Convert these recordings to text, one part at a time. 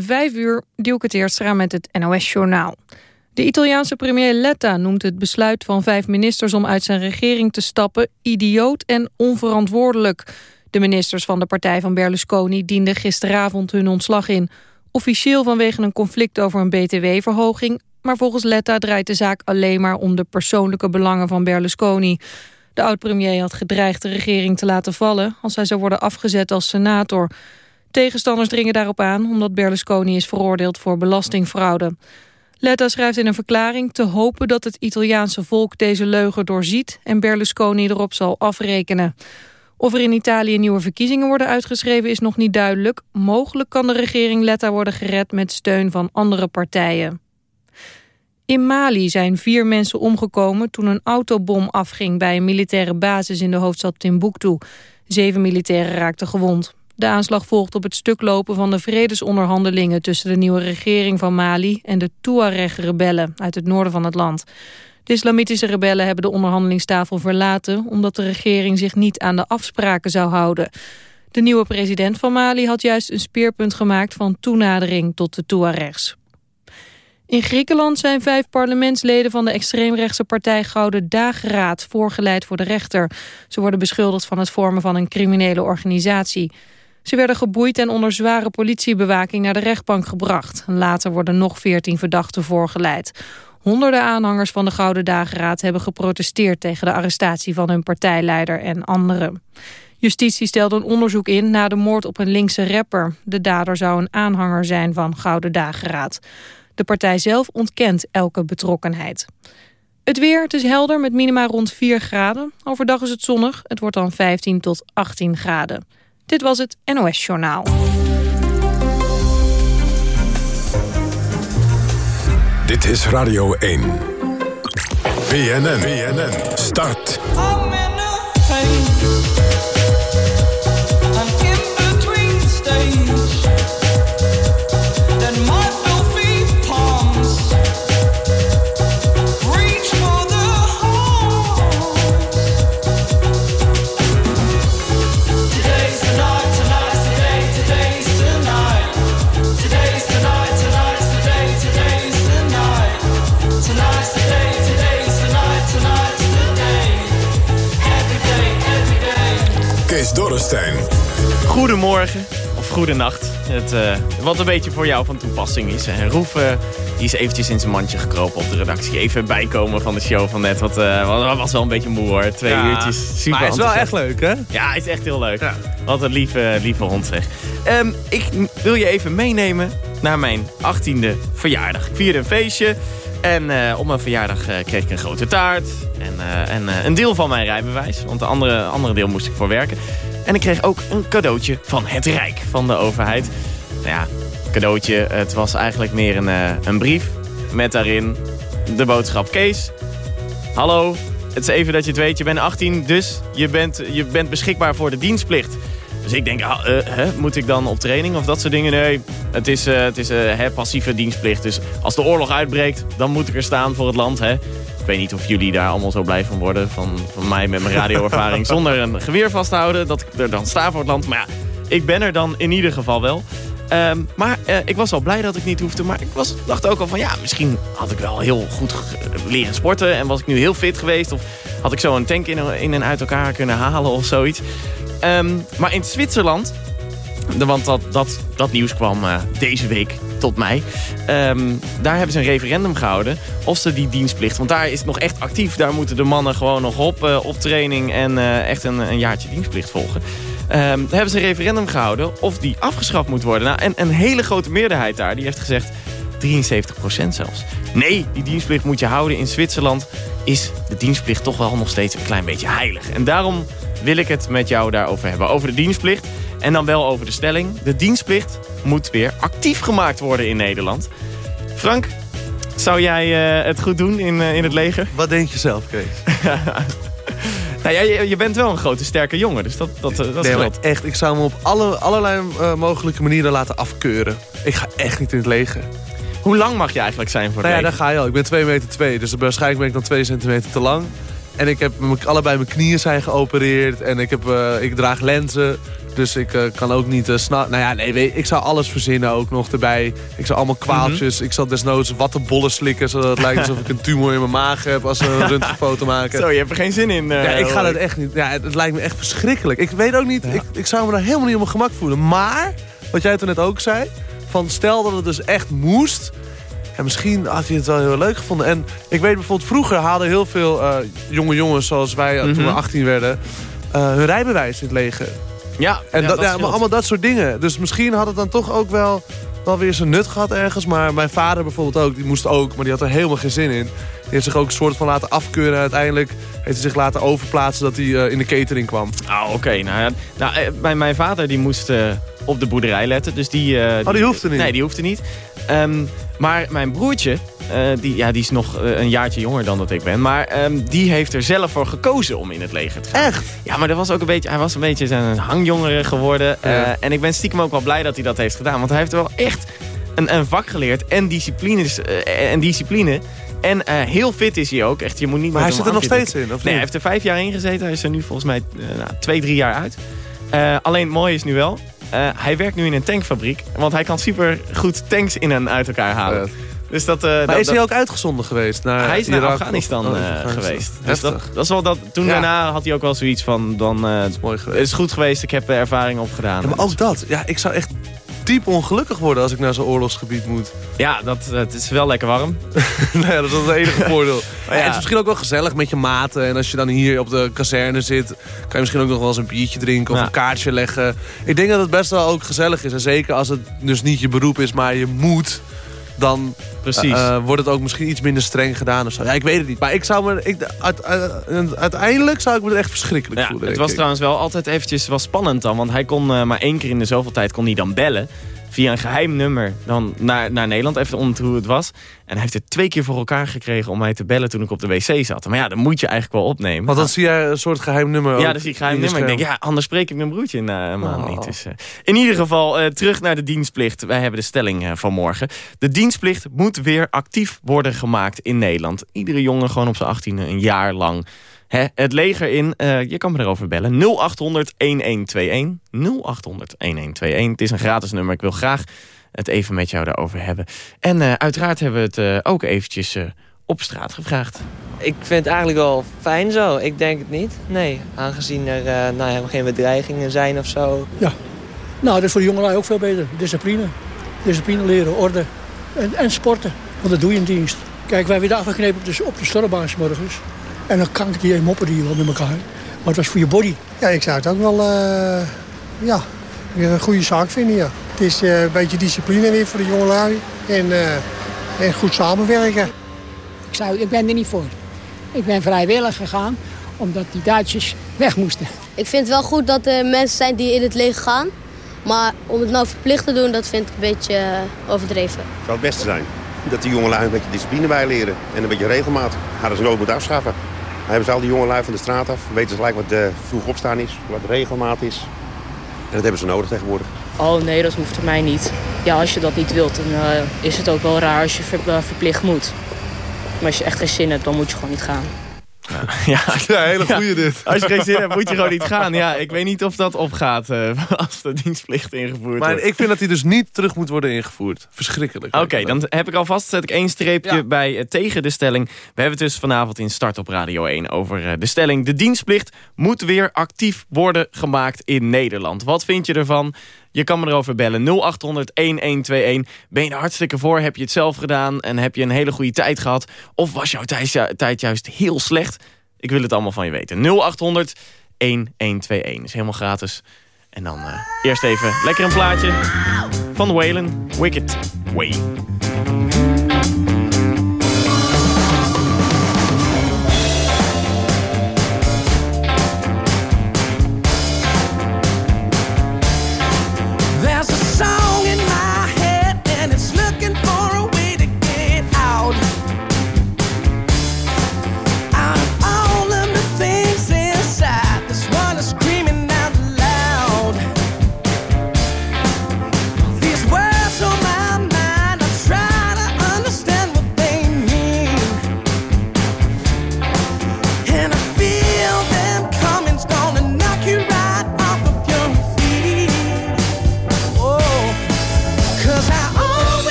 Vijf uur, Dielke Teerstra met het NOS-journaal. De Italiaanse premier Letta noemt het besluit van vijf ministers... om uit zijn regering te stappen idioot en onverantwoordelijk. De ministers van de partij van Berlusconi dienden gisteravond hun ontslag in. Officieel vanwege een conflict over een btw-verhoging... maar volgens Letta draait de zaak alleen maar om de persoonlijke belangen van Berlusconi... De oud-premier had gedreigd de regering te laten vallen... als hij zou worden afgezet als senator. Tegenstanders dringen daarop aan... omdat Berlusconi is veroordeeld voor belastingfraude. Letta schrijft in een verklaring te hopen dat het Italiaanse volk deze leugen doorziet... en Berlusconi erop zal afrekenen. Of er in Italië nieuwe verkiezingen worden uitgeschreven is nog niet duidelijk. Mogelijk kan de regering Letta worden gered met steun van andere partijen. In Mali zijn vier mensen omgekomen toen een autobom afging bij een militaire basis in de hoofdstad Timbuktu. Zeven militairen raakten gewond. De aanslag volgt op het stuklopen van de vredesonderhandelingen tussen de nieuwe regering van Mali en de Tuareg-rebellen uit het noorden van het land. De islamitische rebellen hebben de onderhandelingstafel verlaten omdat de regering zich niet aan de afspraken zou houden. De nieuwe president van Mali had juist een speerpunt gemaakt van toenadering tot de Tuaregs. In Griekenland zijn vijf parlementsleden van de extreemrechtse partij Gouden Dageraad voorgeleid voor de rechter. Ze worden beschuldigd van het vormen van een criminele organisatie. Ze werden geboeid en onder zware politiebewaking naar de rechtbank gebracht. Later worden nog veertien verdachten voorgeleid. Honderden aanhangers van de Gouden Dageraad hebben geprotesteerd tegen de arrestatie van hun partijleider en anderen. Justitie stelde een onderzoek in na de moord op een linkse rapper. De dader zou een aanhanger zijn van Gouden Dageraad. De partij zelf ontkent elke betrokkenheid. Het weer, het is helder met minima rond 4 graden. Overdag is het zonnig, het wordt dan 15 tot 18 graden. Dit was het NOS Journaal. Dit is Radio 1. BNN, BNN, start. Goedemorgen, of goedenacht. Het, uh, wat een beetje voor jou van toepassing is. En Roef uh, die is eventjes in zijn mandje gekropen op de redactie. Even bijkomen van de show van net. Wat uh, was wel een beetje moe hoor. Twee uurtjes. Super maar hij is wel echt leuk hè? Ja, hij is echt heel leuk. Ja. Wat een lieve, lieve hond zeg. Um, ik wil je even meenemen naar mijn 18e verjaardag. Ik vierde een feestje. En uh, op mijn verjaardag uh, kreeg ik een grote taart. En, uh, en een deel van mijn rijbewijs. Want de andere, andere deel moest ik voor werken. En ik kreeg ook een cadeautje van het Rijk, van de overheid. Nou ja, cadeautje, het was eigenlijk meer een, een brief. Met daarin de boodschap Kees. Hallo, het is even dat je het weet, je bent 18, dus je bent, je bent beschikbaar voor de dienstplicht. Dus ik denk, ah, uh, hè, moet ik dan op training of dat soort dingen? Nee, het is, uh, het is hè, passieve dienstplicht. Dus als de oorlog uitbreekt, dan moet ik er staan voor het land. Hè. Ik weet niet of jullie daar allemaal zo blij van worden. Van, van mij met mijn radioervaring. zonder een geweer vast te houden. Dat ik er dan sta voor het land. Maar ja, ik ben er dan in ieder geval wel. Um, maar uh, ik was wel blij dat ik niet hoefde. Maar ik was, dacht ook al van ja, misschien had ik wel heel goed leren sporten. En was ik nu heel fit geweest. Of had ik zo een tank in, in en uit elkaar kunnen halen of zoiets. Um, maar in Zwitserland, want dat, dat, dat nieuws kwam uh, deze week tot mij. Um, daar hebben ze een referendum gehouden of ze die dienstplicht... want daar is het nog echt actief. Daar moeten de mannen gewoon nog op, uh, op training en uh, echt een, een jaartje dienstplicht volgen. Um, daar hebben ze een referendum gehouden of die afgeschaft moet worden. Nou, en een hele grote meerderheid daar die heeft gezegd... 73% zelfs. Nee, die dienstplicht moet je houden. In Zwitserland is de dienstplicht toch wel nog steeds een klein beetje heilig. En daarom wil ik het met jou daarover hebben. Over de dienstplicht en dan wel over de stelling. De dienstplicht moet weer actief gemaakt worden in Nederland. Frank, zou jij uh, het goed doen in, uh, in het leger? Wat denk je zelf, Kees? nou, ja, je, je, bent wel een grote, sterke jongen, dus dat, dat, dat nee, echt, ik zou me op alle, allerlei uh, mogelijke manieren laten afkeuren. Ik ga echt niet in het leger. Hoe lang mag je eigenlijk zijn voor het nou ja, daar ga je al. Ik ben 2 meter 2, dus waarschijnlijk ben ik dan 2 centimeter te lang. En ik heb allebei mijn knieën zijn geopereerd. En ik, heb, uh, ik draag lenzen. Dus ik eh, kan ook niet uh, snel... Nou ja, nee, weet, ik zou alles verzinnen ook nog erbij. Ik zou allemaal kwaaltjes... Ik zal desnoods wattenbollen slikken... zodat het lijkt alsof ik een tumor in mijn maag heb... als we een röntgenfoto maken. Zo, je hebt er geen zin in. ja, ik ga dat echt niet... Ja, het, lijkt me echt verschrikkelijk. Ik weet ook niet... Ik, ik zou me daar helemaal niet op mijn gemak voelen. Maar, wat jij toen net ook zei... van stel dat het dus echt moest... En misschien had hij het wel heel leuk gevonden. En ik weet bijvoorbeeld, vroeger haalden heel veel jonge jongens zoals wij toen we 18 werden... hun rijbewijs in het leger. Ja, en ja, dat, ja, maar allemaal dat soort dingen. Dus misschien had het dan toch ook wel, wel weer zijn nut gehad ergens. Maar mijn vader bijvoorbeeld ook, die moest ook, maar die had er helemaal geen zin in. Die heeft zich ook een soort van laten afkeuren. Uiteindelijk heeft hij zich laten overplaatsen dat hij uh, in de catering kwam. Ah, oké. Okay. Nou, nou, mijn, mijn vader die moest uh, op de boerderij letten. Dus die, uh, oh, die hoefde niet? Nee, die hoefde niet. Um, maar mijn broertje, die, ja, die is nog uh, een jaartje jonger dan dat ik ben. Maar um, die heeft er zelf voor gekozen om in het leger te gaan. Echt? Ja, maar dat was ook een beetje, hij was een beetje een hangjongere geworden. Ja. Uh, en ik ben stiekem ook wel blij dat hij dat heeft gedaan. Want hij heeft wel echt een, een vak geleerd en, disciplines, en discipline. En uh, heel fit is hij ook. Echt, je moet niet maar hij zit er nog steeds in? Of nee, hij heeft er vijf jaar in gezeten. Hij is er nu volgens mij uh, nou, twee, drie jaar uit. Uh, alleen het mooie is nu wel... hij werkt nu in een tankfabriek. Want hij kan super goed tanks in en uit elkaar halen. Dus dat, maar dat, is hij ook uitgezonden geweest? Naar hij is naar Irak Afghanistan, of, uh, oh, geweest. Dus dat, dat is wel dat, toen ja. daarna had hij ook wel zoiets van... Dan, uh, het is mooi geweest. Het is goed geweest, ik heb de ervaring opgedaan. Ja, maar ook dat. Ja, ik zou echt diep ongelukkig worden als ik naar zo'n oorlogsgebied moet. Ja, dat, het is wel lekker warm. nou ja, dat is het enige voordeel. Maar ja, het is misschien ook wel gezellig met je maten. En als je dan hier op de kazerne zit... kan je misschien ook nog wel eens een biertje drinken of ja. een kaartje leggen. Ik denk dat het best wel ook gezellig is. En zeker als het dus niet je beroep is, maar je moet... dan Precies. Uh, wordt het ook misschien iets minder streng gedaan of zo. Ja, ik weet het niet. Maar ik zou me, ik, uit, uit, uiteindelijk zou ik me er echt verschrikkelijk ja, voelen. Het was ik. trouwens wel altijd eventjes wel spannend dan. Want hij kon uh, maar één keer in de zoveel tijd kon hij dan bellen. Via een geheim nummer dan naar, naar Nederland. Even om hoe het was. En hij heeft het twee keer voor elkaar gekregen om mij te bellen toen ik op de wc zat. Maar ja, dan moet je eigenlijk wel opnemen. Want dan zie jij een soort geheim nummer Ja, dan zie ik geheim nummer. Ik denk, ja, anders spreek ik mijn broertje in een maand oh. niet. Dus, uh, in ieder geval, uh, terug naar de dienstplicht. Wij hebben de stelling uh, van morgen. De dienstplicht moet weer actief worden gemaakt in Nederland. Iedere jongen gewoon op zijn 18e een jaar lang. He, het leger in, uh, je kan me erover bellen. 0800 1121. 0800 1121. Het is een gratis nummer. Ik wil graag het even met jou daarover hebben. En uh, uiteraard hebben we het uh, ook eventjes op straat gevraagd. Ik vind het eigenlijk wel fijn zo. Ik denk het niet. Nee, aangezien er nou, geen bedreigingen zijn of zo. Ja, nou dat is voor de jongelui ook veel beter. Discipline. Discipline leren, orde en, en sporten. Want dat doe je in dienst. Kijk, wij werden afgeknepen op de, op de stormbaan morgens. En dan kankt die moppen die wel met elkaar. Maar het was voor je body. Ja, ik zou het ook wel uh, ja, weer een goede zaak vinden. Ja. Het is uh, een beetje discipline weer voor de jongelui. En, uh, en goed samenwerken. Ik, zou, ik ben er niet voor. Ik ben vrijwillig gegaan omdat die Duitsers weg moesten. Ik vind het wel goed dat er mensen zijn die in het leger gaan. Maar om het nou verplicht te doen, dat vind ik een beetje overdreven. Het zou het beste zijn dat die jongelui een beetje discipline bijleren. En een beetje regelmaat. Hadden ze nooit moeten afschaffen. Dan hebben ze al die jongelui van de straat af. Weten gelijk wat uh, vroeg opstaan is, wat regelmaat is. En dat hebben ze nodig tegenwoordig. Oh nee, dat hoeft voor mij niet. Ja, als je dat niet wilt, dan uh, is het ook wel raar als je uh, verplicht moet. Maar als je echt geen zin hebt, dan moet je gewoon niet gaan. Ja, ja. hele goeie ja. dit. Als je geen zin hebt, moet je gewoon niet gaan. Ja, ik weet niet of dat opgaat uh, als de dienstplicht ingevoerd maar wordt. ik vind dat hij dus niet terug moet worden ingevoerd. Verschrikkelijk. Oké, okay, dan heb ik alvast zet ik één streepje ja. bij uh, tegen de stelling. We hebben het dus vanavond in Start op Radio 1 over uh, de stelling. De dienstplicht moet weer actief worden gemaakt in Nederland. Wat vind je ervan? Je kan me erover bellen. 0800 1121. Ben je er hartstikke voor? Heb je het zelf gedaan? En heb je een hele goede tijd gehad? Of was jouw tijd juist heel slecht? Ik wil het allemaal van je weten. 0800 1121. Is helemaal gratis. En dan uh, eerst even lekker een plaatje van Waylon. Wicked Way.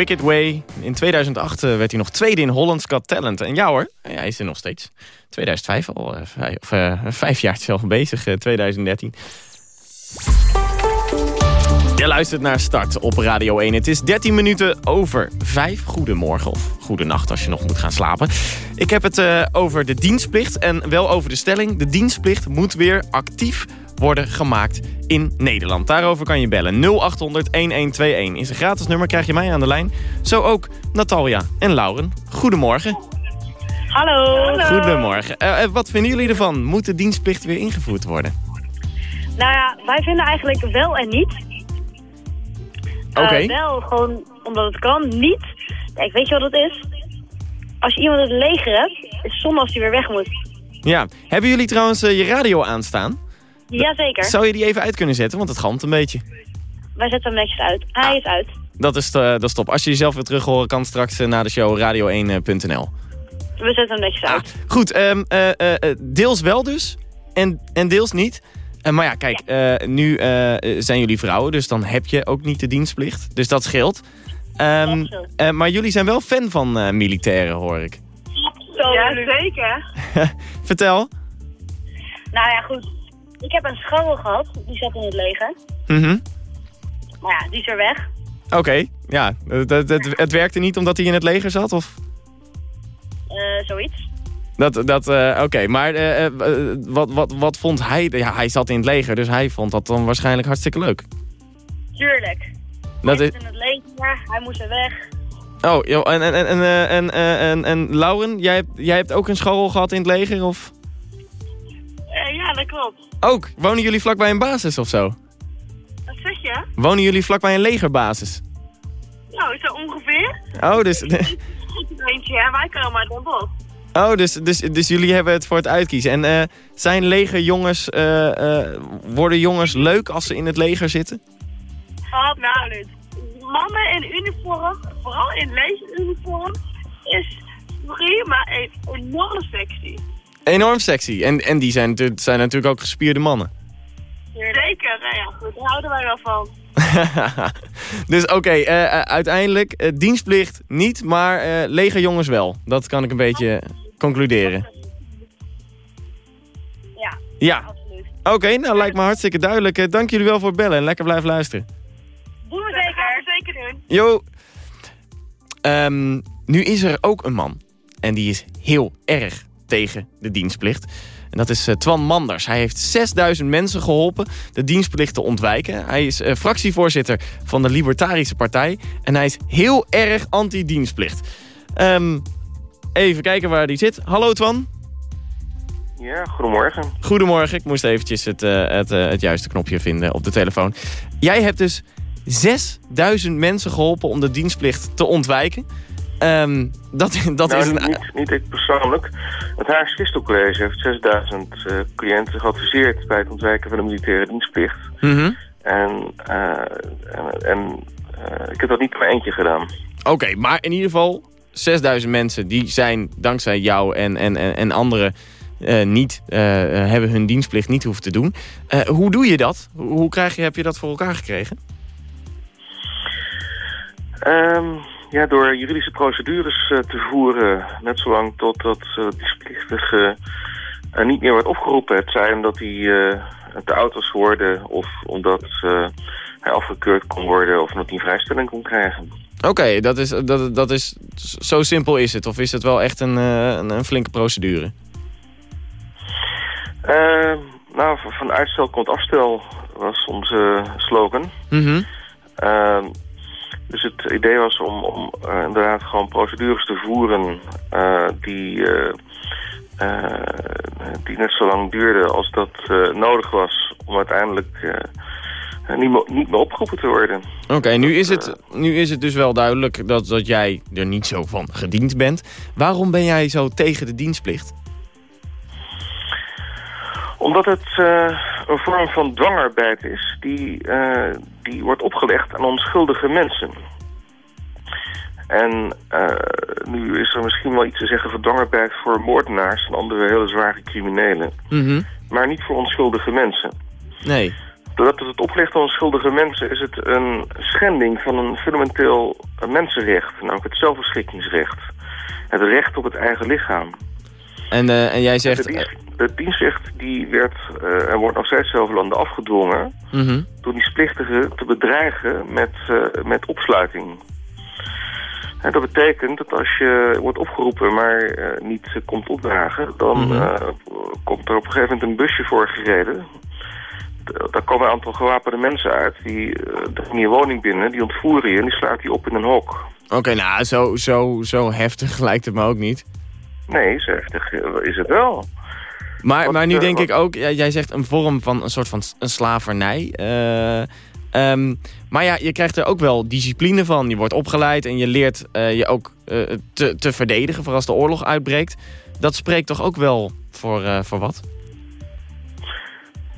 Wicked Way. In 2008 eh, werd hij nog tweede in Holland's Got Talent. En ja hoor, hij is er nog steeds. 2005 al, eh, vijf, of, eh, vijf jaar zelf bezig, eh, 2013. Je luistert naar Start op Radio 1. Het is 13 minuten over 5. Goedemorgen of goedenacht als je nog moet gaan slapen. Ik heb het over de dienstplicht en wel over de stelling. De dienstplicht moet weer actief worden gemaakt in Nederland. Daarover kan je bellen. 0800-1121 is een gratis nummer, krijg je mij aan de lijn. Zo ook Natalia en Lauren. Goedemorgen. Hallo. Goedemorgen. Eh, eh, wat vinden jullie ervan? Moet de dienstplicht weer ingevoerd worden? Nou ja, wij vinden eigenlijk wel en niet. Eh, Oké. wel gewoon omdat het kan, niet. Kijk, weet je wat het is? Als je iemand het leger hebt, is het zonde als die weer weg moet. Ja. Hebben jullie trouwens je radio aanstaan? Jazeker. Zou je die even uit kunnen zetten? Want het galmt een beetje. Wij zetten hem netjes uit. Hij is uit. Dat is, eh, dat is top. Als je jezelf weer terug horen kan straks eh, na de show radio1.nl. We zetten hem netjes uit. Goed, ehm, eh, eh, eh, deels wel dus. En, en deels niet. Eh, maar ja, kijk, eh, nu eh, zijn jullie vrouwen, dus dan heb je ook niet de dienstplicht. Dus dat scheelt. Ehm, eh, maar jullie zijn wel fan van eh, militairen, hoor ik. ja, zeker. Vertel. Nou ja, goed. Ik heb een school gehad, die zat in het leger. Mhm. Maar ja, die is er weg. Oké, ja. Het, het, het, het werkte niet omdat hij in het leger zat? Of? Eh, zoiets. Dat, dat, eh, Oké, maar eh, eh, wat, wat, wat vond hij? Ja, hij zat in het leger, dus hij vond dat dan waarschijnlijk hartstikke leuk. Tuurlijk. Dat hij is... zat in het leger, hij moest er weg. Oh, joh, en, en, en, en, en, en, en Lauren, jij hebt, jij hebt ook een school gehad in het leger? Of? Eh, ja, dat klopt. Ook? Wonen jullie vlakbij een basis of zo? Wat zeg je? Wonen jullie vlakbij een legerbasis? Nou, zo ongeveer. Oh, dus, Eentje, hè? wij komen uit Den Bosch. oh dus, dus, dus jullie hebben het voor het uitkiezen. En eh, zijn legerjongens, eh, worden jongens leuk als ze in het leger zitten? Absoluut. Mannen in uniform, vooral in legeruniform, is maar een enorm sexy. Enorm sexy. En, en die zijn, natuurlijk- zijn natuurlijk ook gespierde mannen. Zeker, nou ja, goed, daar houden wij wel van. dus oké, eh, eh, uiteindelijk eh, dienstplicht niet, maar eh, legerjongens wel. Dat kan ik een beetje concluderen. Ja. Ja. Oké, nou lijkt me hartstikke duidelijk. Dank jullie wel voor het bellen en lekker blijven luisteren. Doen we zeker. zeker doen. Yo. Ehm, nu is er ook een man. En die is heel erg tegen de dienstplicht. En dat is eh, Twan Manders. Hij heeft 6000 mensen geholpen de dienstplicht te ontwijken. Hij is eh, fractievoorzitter van de Libertarische Partij. En hij is heel erg anti-dienstplicht. Ehm, even kijken waar hij zit. Hallo Twan. Ja, goedemorgen. Goedemorgen. Ik moest eventjes het, eh, het, het juiste knopje vinden op de telefoon. Jij hebt dus 6000 mensen geholpen om de dienstplicht te ontwijken. Ehm, dat dat nou, is een... niet, niet ik persoonlijk. Het Haagse Christelcollege heeft 6000 eh, cliënten geadviseerd bij het ontwijken van de militaire dienstplicht. Mhm. En, eh, en, en eh, ik heb dat niet mijn eentje gedaan. Oké, maar in ieder geval 6000 mensen die zijn dankzij jou en, en, en, en anderen niet, hebben hun dienstplicht niet hoeven te doen. Hoe doe je dat? Hoe, krijg je, heb je dat voor elkaar gekregen? Ehm, ja, door juridische procedures eh, te voeren, net zolang totdat uh, dienstplichtige eh, niet meer wordt opgeroepen. Het zij omdat hij eh, te oud was geworden of omdat eh, hij afgekeurd kon worden of omdat hij een vrijstelling kon krijgen. Oké, dat, is, dat, dat is, zo simpel is het. Of is het wel echt een, eh, een, een flinke procedure? Nou, van- uitstel komt afstel was onze slogan. Ehm, dus het idee was om, om eh, inderdaad gewoon procedures te voeren eh, die, eh, die net zo lang duurde als dat nodig was om uiteindelijk niet, meer, niet meer opgeroepen te worden. Oké, nu, is het, nu is het dus wel duidelijk dat, dat jij er niet zo van gediend bent. Waarom ben jij zo tegen de dienstplicht? Omdat het eh, een vorm van dwangarbeid is die, eh, die wordt opgelegd aan onschuldige mensen. En eh, nu is er misschien wel iets te zeggen voor dwangarbeid voor moordenaars en andere hele zware criminelen. Mhm. Maar niet voor onschuldige mensen. Nee. Doordat het het oplegt aan onschuldige mensen is het een schending van een fundamenteel mensenrecht. Namelijk het zelfbeschikkingsrecht. Het recht op het eigen lichaam. En, eh, en jij zegt... de dienstrecht die werd eh, en wordt nog steeds zoveel landen afgedwongen... Mhm. door dienstplichtigen te bedreigen met, eh, met opsluiting. En dat betekent dat als je wordt opgeroepen maar eh, niet komt opdragen... dan Mhm. komt er op een gegeven moment een busje voor gereden. Daar komen een aantal gewapende mensen uit. Die uh, dringen je woning binnen, die ontvoeren je en die sluiten je op in een hok. Oké, nou, zo, zo, zo heftig lijkt het me ook niet. Nee, zo heftig is het wel. Maar, maar nu denk ik ook, jij zegt een vorm van een soort van een slavernij. Eh, ehm, maar ja, je krijgt er ook wel discipline van. Je wordt opgeleid en je leert eh, je ook eh, te, te verdedigen voor als de oorlog uitbreekt. Dat spreekt toch ook wel voor, voor wat?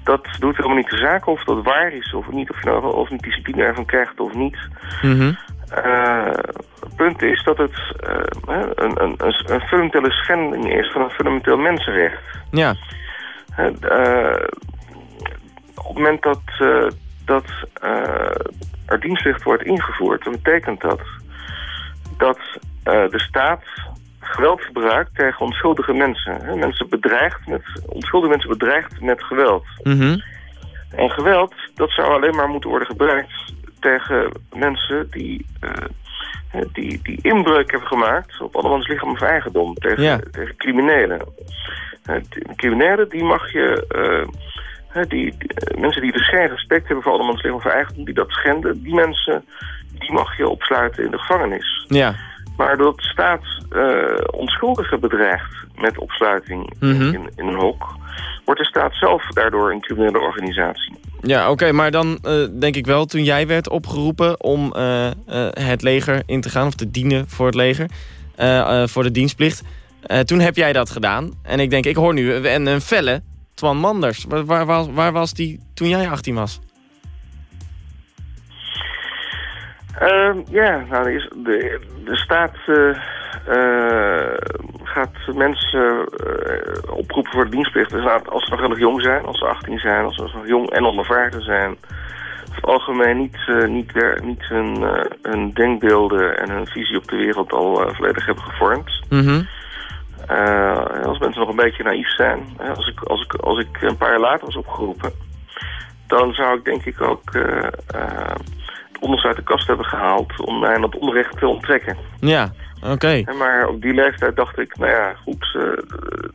Dat doet helemaal niet de zaak of dat waar is of niet. Of je nou wel of niet discipline ervan krijgt of niet. Het punt is dat het eh, een, een, een, fundamentele schending is van een fundamenteel mensenrecht. Ja. Eh, op het moment dat, eh, dat er dienstplicht wordt ingevoerd, dan betekent dat dat de staat geweld gebruikt tegen onschuldige mensen. Hè, mensen bedreigt met, onschuldige mensen bedreigt met geweld. Mhm. En geweld, dat zou alleen maar moeten worden gebruikt tegen mensen die, die, die inbreuk hebben gemaakt op andermans lichaam of eigendom. Tegen, Ja. tegen criminelen. Criminelen, die mag je... eh, die, die- eh, mensen die dus geen respect hebben voor andermans lichaam of eigendom, die dat schenden, die mensen, die mag je opsluiten in de gevangenis. Ja. Maar doordat de staat eh, onschuldigen bedreigt met opsluiting Mhm. in, in een hok, wordt de staat zelf daardoor een criminele organisatie. Ja, oké, maar dan eh, denk ik wel, toen jij werd opgeroepen om eh, eh, het leger in te gaan... of te dienen voor het leger, voor de dienstplicht... toen heb jij dat gedaan. En ik denk, ik hoor nu een, felle Twan Manders. Waar, waar, waar was die toen jij 18 was? Ehm, ja, nou, de, de staat eh, eh, gaat mensen eh, oproepen voor de dienstplicht. Dus nou, als ze nog heel erg jong zijn, als ze 18 zijn, als ze nog jong en onervaren zijn. Over het algemeen niet, niet, wer- niet hun, hun denkbeelden en hun visie op de wereld al volledig hebben gevormd. Mhm. Als mensen nog een beetje naïef zijn, als, ik, als, ik, als ik een paar jaar later was opgeroepen, dan zou ik denk ik ook eh, eh, onderste uit de kast hebben gehaald om mij aan dat onrecht te onttrekken. Ja, oké. Maar op die leeftijd dacht ik, nou ja, goed, eh,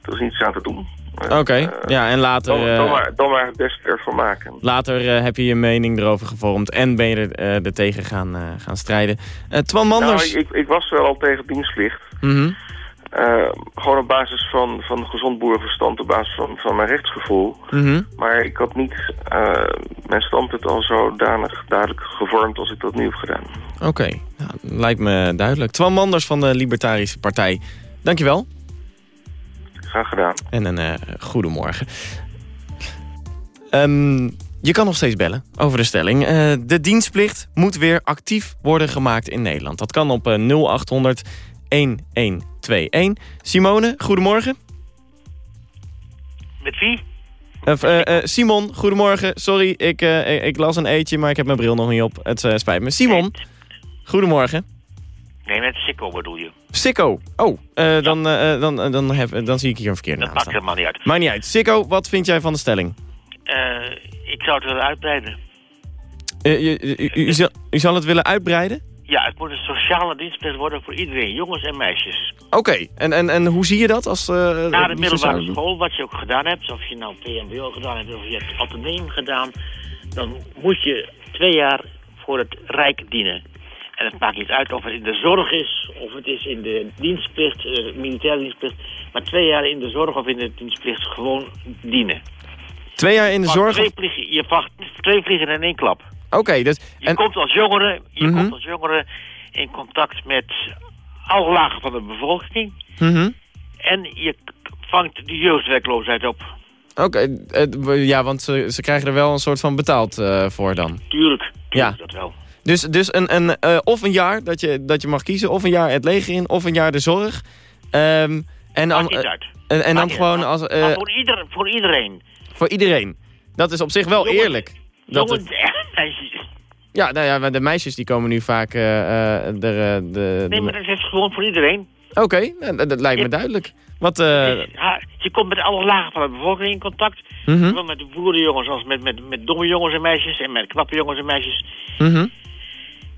er is niets aan te doen. Oké, ja, en later, Dan, eh, dan, maar, dan maar het beste ervan maken. later eh, heb je je mening erover gevormd... en ben je er, eh, er tegen gaan, eh, gaan strijden. Eh, Twan Manders... Nou, ik, ik was wel al tegen dienstplicht. Mhm. Eh, gewoon op basis van, van gezond boerenverstand, op basis van, van mijn rechtsgevoel. Mhm. Maar ik had niet eh, mijn standpunt al zodanig duidelijk gevormd als ik dat nu heb gedaan. Oké, nou, lijkt me duidelijk. Twan Manders van de Libertarische Partij. Dankjewel. Graag gedaan. En een eh goedemorgen. Ehm, je kan nog steeds bellen over de stelling. De dienstplicht moet weer actief worden gemaakt in Nederland. Dat kan op eh, 0800 1121. Simone, goedemorgen. Met wie? Of, eh, eh, Simon, goedemorgen. Sorry, ik, eh, ik- las een eetje, maar ik heb mijn bril nog niet op. Het eh, spijt me. Simon, goedemorgen. Nee, met Sikko bedoel je. Sikko. Oh, eh, dan, eh, eh, dan, eh, dan, heb, dan zie ik hier een verkeerde Dat naam maakt helemaal niet uit. Maakt niet uit. Sikko, wat vind jij van de stelling? Eh, ik zou het willen uitbreiden. Eh, u, u zal, u zal het willen uitbreiden? Ja, het moet een sociale dienstplicht worden voor iedereen, jongens en meisjes. Oké, en, en, en hoe zie je dat? Als, eh, Na de middelbare school, wat je ook gedaan hebt, of je nou PMBO gedaan hebt of je hebt ateneum gedaan, dan moet je twee jaar voor het Rijk dienen. En het maakt niet uit of het in de zorg is, of het is in de dienstplicht, uh, militaire dienstplicht. Maar twee jaar in de zorg of in de dienstplicht gewoon dienen. Twee jaar in de zorg? Twee vliegen, je pakt twee vliegen in één klap. Oké, dus... Je komt als jongere, je Mhm. komt als jongere in contact met alle lagen van de bevolking. Mhm. En je vangt de jeugdwerkloosheid op. Oké, ja, want ze, ze krijgen er wel een soort van betaald eh, voor dan. Tuurlijk, Ja. dat wel. Dus, dus een, een, eh, of een jaar dat je, dat je mag kiezen, of een jaar het leger in, of een jaar de zorg. Ehm, en dan, eh, en, en dan gewoon als, Maar voor, ieder, voor iedereen. voor iedereen. Dat is op zich wel eerlijk. Dat het-. Ja, nou ja, de meisjes die komen nu vaak... eh, eh, de, de, de, Nee, maar dat is gewoon voor iedereen. Oké, nou, dat, lijkt me duidelijk. Wat, eh, Ja, je komt met alle lagen van de bevolking in contact. Zowel met de boerenjongens als met, met, met domme jongens en meisjes. En met knappe jongens en meisjes. mhm.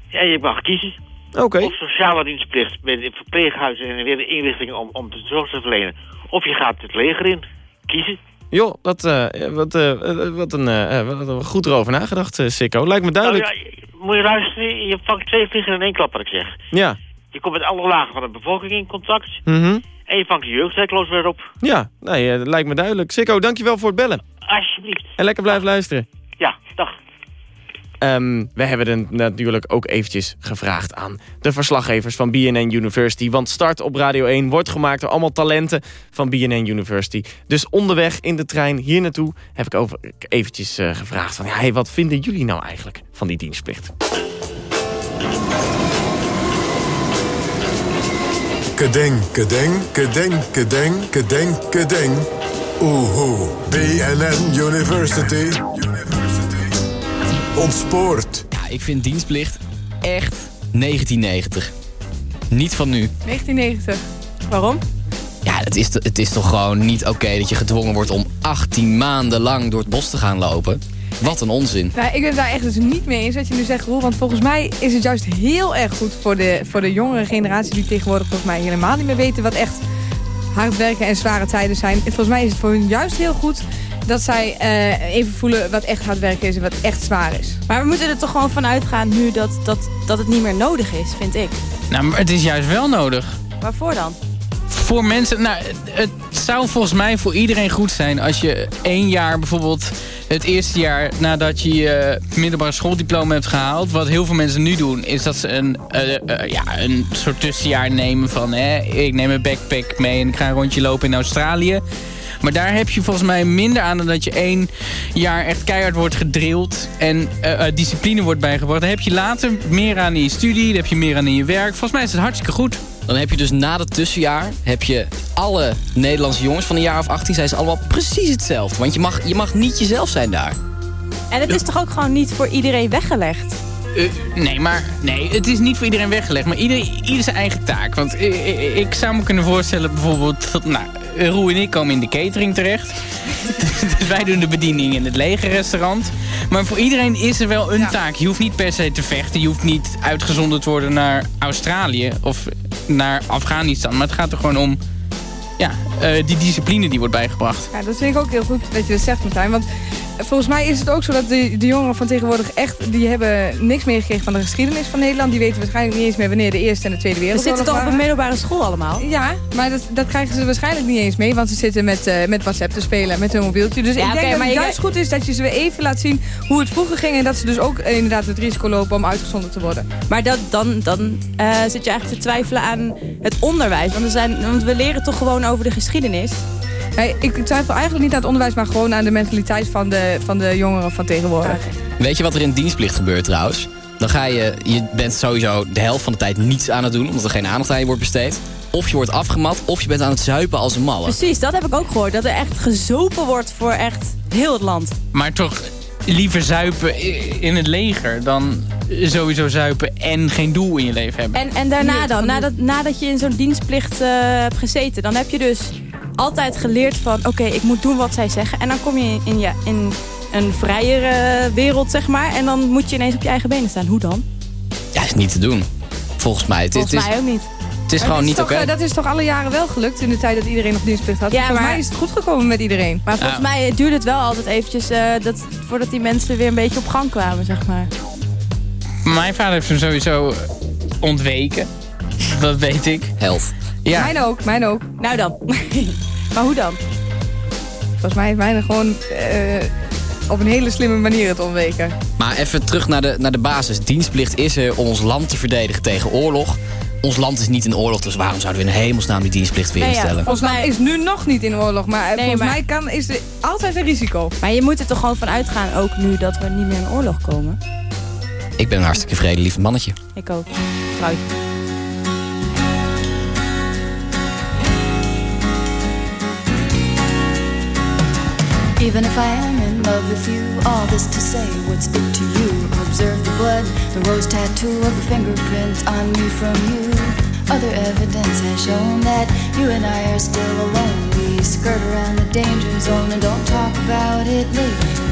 Ja, je mag kiezen. Oké. Of sociale dienstplicht bij de verpleeghuizen en weer de inrichtingen om, om de zorg te verlenen. Of je gaat het leger in. Kiezen. Joh, dat, eh, wat, eh, eh, wat, een, wat goed erover nagedacht, Sikko. Lijkt me duidelijk. Nou ja, moet je luisteren, je vangt twee vliegen in één klap, wat ik zeg. ja. Je komt met alle lagen van de bevolking in contact. Mhm. En je vangt de jeugdwerkloos weer op. Ja, nee, dat lijkt me duidelijk. Sikko, dankjewel voor het bellen. Alsjeblieft. En lekker blijven luisteren. Ehm, we hebben het natuurlijk ook eventjes gevraagd aan de verslaggevers van BNN University. Want Start op Radio 1 wordt gemaakt door allemaal talenten van BNN University. Dus onderweg in de trein hier naartoe heb ik over, eventjes eh, gevraagd van... Hey, wat vinden jullie nou eigenlijk van die dienstplicht? Kedeng, kedeng, kedeng, kedeng, kedeng, kedeng. Oehoe, BNN University. Ontspoort. Ja, ik vind dienstplicht echt 1990. Niet van nu. 1990. Waarom? Ja, het is, het is toch gewoon niet oké dat je gedwongen wordt om 18 maanden lang door het bos te gaan lopen. Wat een onzin. Nou, ik ben het daar echt dus niet mee eens wat je nu zegt, Roel. Want volgens mij is het juist heel erg goed voor de, voor de jongere generatie... die tegenwoordig volgens mij helemaal niet meer weten wat echt hard werken en zware tijden zijn. En volgens mij is het voor hun juist heel goed dat zij eh, even voelen wat echt hard werken is en wat echt zwaar is. Maar we moeten er toch gewoon van uitgaan nu dat, dat, dat het niet meer nodig is, vind ik. Nou, maar het is juist wel nodig. Waarvoor dan? Voor mensen, nou, het zou volgens mij voor iedereen goed zijn als je één jaar bijvoorbeeld het eerste jaar nadat je je middelbare schooldiploma hebt gehaald. Wat heel veel mensen nu doen, is dat ze een, eh, eh, ja, een soort tussenjaar nemen van hè, ik neem een backpack mee en ik ga een rondje lopen in Australië. Maar daar heb je volgens mij minder aan dan dat je één jaar echt keihard wordt gedrild en eh, eh, discipline wordt bijgebracht. Dan heb je later meer aan in je studie, dan heb je meer aan in je werk. Volgens mij is het hartstikke goed. Dan heb je dus na het tussenjaar... heb je alle Nederlandse jongens van een jaar of 18... zijn ze allemaal precies hetzelfde. Want je mag, je mag niet jezelf zijn daar. En het is toch ook gewoon niet voor iedereen weggelegd? Nee, maar nee, het is niet voor iedereen weggelegd. Maar ieder, ieder zijn eigen taak. Want ik zou me kunnen voorstellen bijvoorbeeld... Dat, nou, Roel en ik komen in de catering terecht. dus wij doen de bediening in het legerrestaurant. Maar voor iedereen is er wel een taak. Je hoeft niet per se te vechten. Je hoeft niet uitgezonden te worden naar Australië of naar Afghanistan. Maar het gaat er gewoon om ja, eh, die discipline die wordt bijgebracht. Ja, dat vind ik ook heel goed dat je dat zegt, Martijn. Want volgens mij is het ook zo dat de, de jongeren van tegenwoordig echt... die hebben niks meer gekregen van de geschiedenis van Nederland. Die weten waarschijnlijk niet eens meer wanneer de Eerste en de Tweede We Wereldoorlog zitten toch op een middelbare school allemaal? Ja, maar dat, dat krijgen ze waarschijnlijk niet eens mee. Want ze zitten met, eh, met WhatsApp te spelen, met hun mobieltje. Dus Ja, ik denk dat maar het juist goed is dat je ze weer even laat zien hoe het vroeger ging. En dat ze dus ook eh, inderdaad het risico lopen om uitgezonden te worden. Maar dat, dan, dan eh, zit je eigenlijk te twijfelen aan het onderwijs. Want, er zijn, want we leren toch gewoon over de geschiedenis. Nee, ik twijfel eigenlijk niet aan het onderwijs, maar gewoon aan de mentaliteit van de, van de jongeren van tegenwoordig. Weet je wat er in dienstplicht gebeurt trouwens? Dan ga je, je bent sowieso de helft van de tijd niets aan het doen... omdat er geen aandacht aan je wordt besteed. Of je wordt afgemat, of je bent aan het zuipen als een malle. Precies, dat heb ik ook gehoord. Dat er echt gezopen wordt voor echt heel het land. Maar toch liever zuipen in het leger dan sowieso zuipen en geen doel in je leven hebben. En, en daarna dan, nadat, nadat je in zo'n dienstplicht eh, hebt gezeten... dan heb je dus altijd geleerd van... oké, ik moet doen wat zij zeggen. En dan kom je in, ja, in een vrijere wereld, zeg maar. En dan moet je ineens op je eigen benen staan. Hoe dan? Ja, is niet te doen. Volgens mij. Het, Volgens het is, mij ook niet. Het is Maar gewoon niet oké. eh, Dat is toch alle jaren wel gelukt in de tijd dat iedereen nog dienstplicht had. Ja, Volgens maar- mij is het goed gekomen met iedereen. Maar volgens mij duurde het wel altijd eventjes... eh, dat, voordat die mensen weer een beetje op gang kwamen, zeg maar. Mijn vader heeft hem sowieso ontweken. Dat weet ik. Held. Ja. Mijn ook, mijn ook. Nou dan. Maar hoe dan? Volgens mij heeft mij er gewoon eh, op een hele slimme manier het ontweken. Maar even terug naar de, naar de basis. Dienstplicht is er om ons land te verdedigen tegen oorlog. Ons land is niet in oorlog, dus waarom zouden we in hemelsnaam die dienstplicht weer Nee, ja, instellen? volgens mij is nu nog niet in oorlog, maar eh, Nee, volgens maar- mij kan, is er altijd een risico. Maar je moet er toch gewoon van uitgaan, ook nu, dat we niet meer in oorlog komen. Ik ben een hartstikke vredelief mannetje. Ik ook. Vrouwtje. Even if I am in love with you, all this to say, what's it to you? Observe the blood, the rose tattoo of the fingerprints on me from you. Other evidence has shown that you and I are still alone. We skirt around the danger zone and don't talk about it later.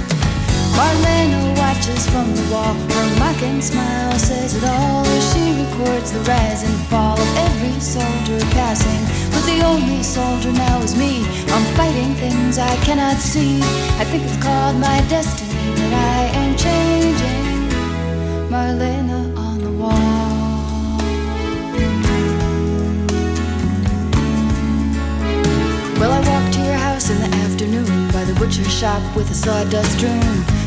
Marlena watches from the wall. Her mocking smile says it all as she records the rise and fall of every soldier passing. The only soldier now is me. I'm fighting things I cannot see. I think it's called my destiny that I am changing. Marlena on the wall. Well, I walked to your house in the afternoon by the butcher shop with a sawdust room.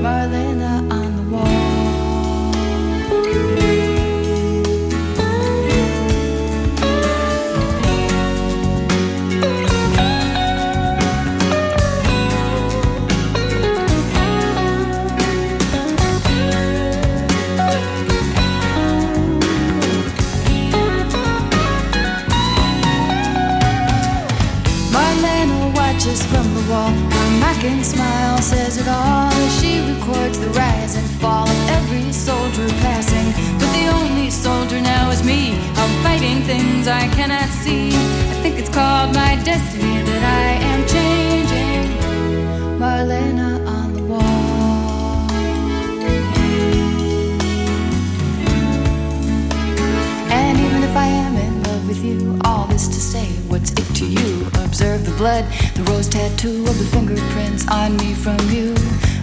Marlena on the wall. From the wall. Mocking smile says it all as she records the rise and fall of every soldier passing. But the only soldier now is me. I'm fighting things I cannot see. I think it's called my destiny that I am changing. Marlena on the wall. And even if I am in love with you, all this to say, what's it to you? Blood, the rose tattoo of the fingerprints on me from you.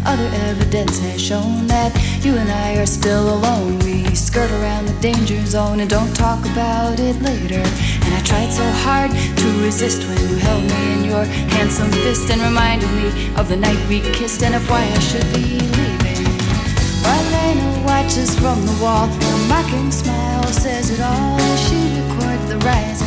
Other evidence has shown that you and I are still alone. We skirt around the danger zone and don't talk about it later. And I tried so hard to resist when you held me in your handsome fist and reminded me of the night we kissed and of why I should be leaving. Marlena watches from the wall. Her mocking smile says it all she records the rise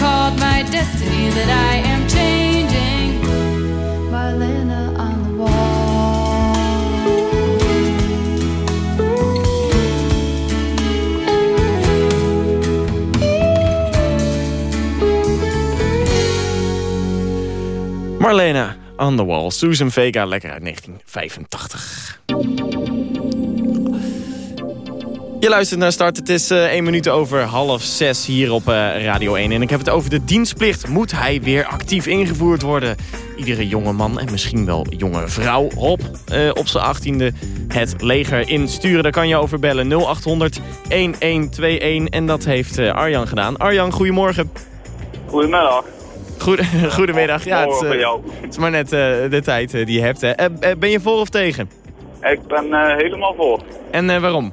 Called my destiny that I am changing. Marlena on the wall. Marlena on the wall. Susan Vega, lekker uit 1985. Je luistert naar Start. Het is eh 1 minuut over half 6 hier op eh, Radio 1. En ik heb het over de dienstplicht. Moet hij weer actief ingevoerd worden? Iedere jonge man en misschien wel jonge vrouw op, eh, op zijn 18e het leger insturen. Daar kan je over bellen. 0800 1121. En dat heeft Arjan gedaan. Arjan, goedemorgen. Goedemiddag. Goede, goedemiddag. Ja, het, het is maar net de tijd die je hebt. Hè. Ben je voor of tegen? Ik ben helemaal voor. En waarom?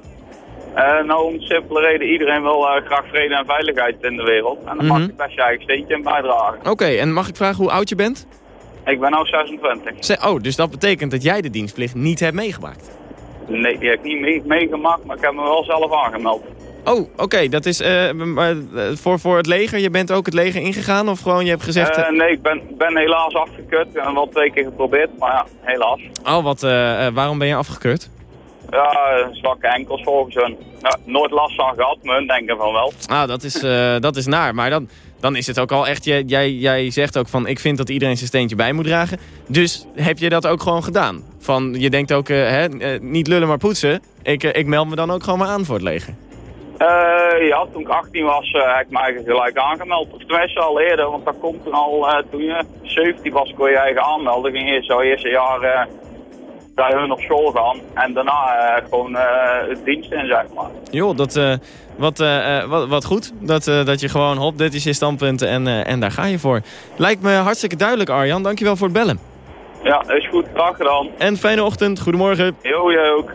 Eh, nou, om simpele reden, iedereen wil eh, graag vrede en veiligheid in de wereld. En dan mag Mhm. ik best je eigen steentje in bijdragen. Oké, en mag ik vragen hoe oud je bent? Ik ben nu 26. Ze- oh, dus dat betekent dat jij de dienstplicht niet hebt meegemaakt? Nee, die heb ik niet mee- meegemaakt, maar ik heb me wel zelf aangemeld. Oh, oké. Dat is eh, voor, voor het leger. Je bent ook het leger ingegaan? Of gewoon je hebt gezegd... Eh, nee, ik ben, ben helaas afgekut. En wel twee keer geprobeerd, maar ja, helaas. Oh, wat, waarom ben je afgekeurd? Ja, zwakke enkels volgens hun. Ja, nooit last van gehad, maar hun denken van wel. Ah, dat is, eh, dat is naar. Maar dan, dan is het ook al echt... Jij, jij, jij zegt ook van, ik vind dat iedereen zijn steentje bij moet dragen. Dus heb je dat ook gewoon gedaan? Van, je denkt ook, eh, hè, eh, niet lullen maar poetsen. Ik, ik meld me dan ook gewoon maar aan voor het leger. Eh, ja, toen ik 18 was, heb ik me eigenlijk gelijk aangemeld. Of tenminste al eerder, want dat komt toen al, toen je 17 was, kon je eigen aanmelden. Ging je zo eerste jaar bij hun op school gaan. En daarna eh, gewoon eh, het dienst in, zeg maar. Joh, dat, eh, wat, wat, wat goed. Dat, dat je gewoon, hop, dit is je standpunt en, en daar ga je voor. Lijkt me hartstikke duidelijk, Arjan. Dankjewel voor het bellen. Ja, is goed. Graag gedaan. En fijne ochtend. Goedemorgen. Jo, jij ook.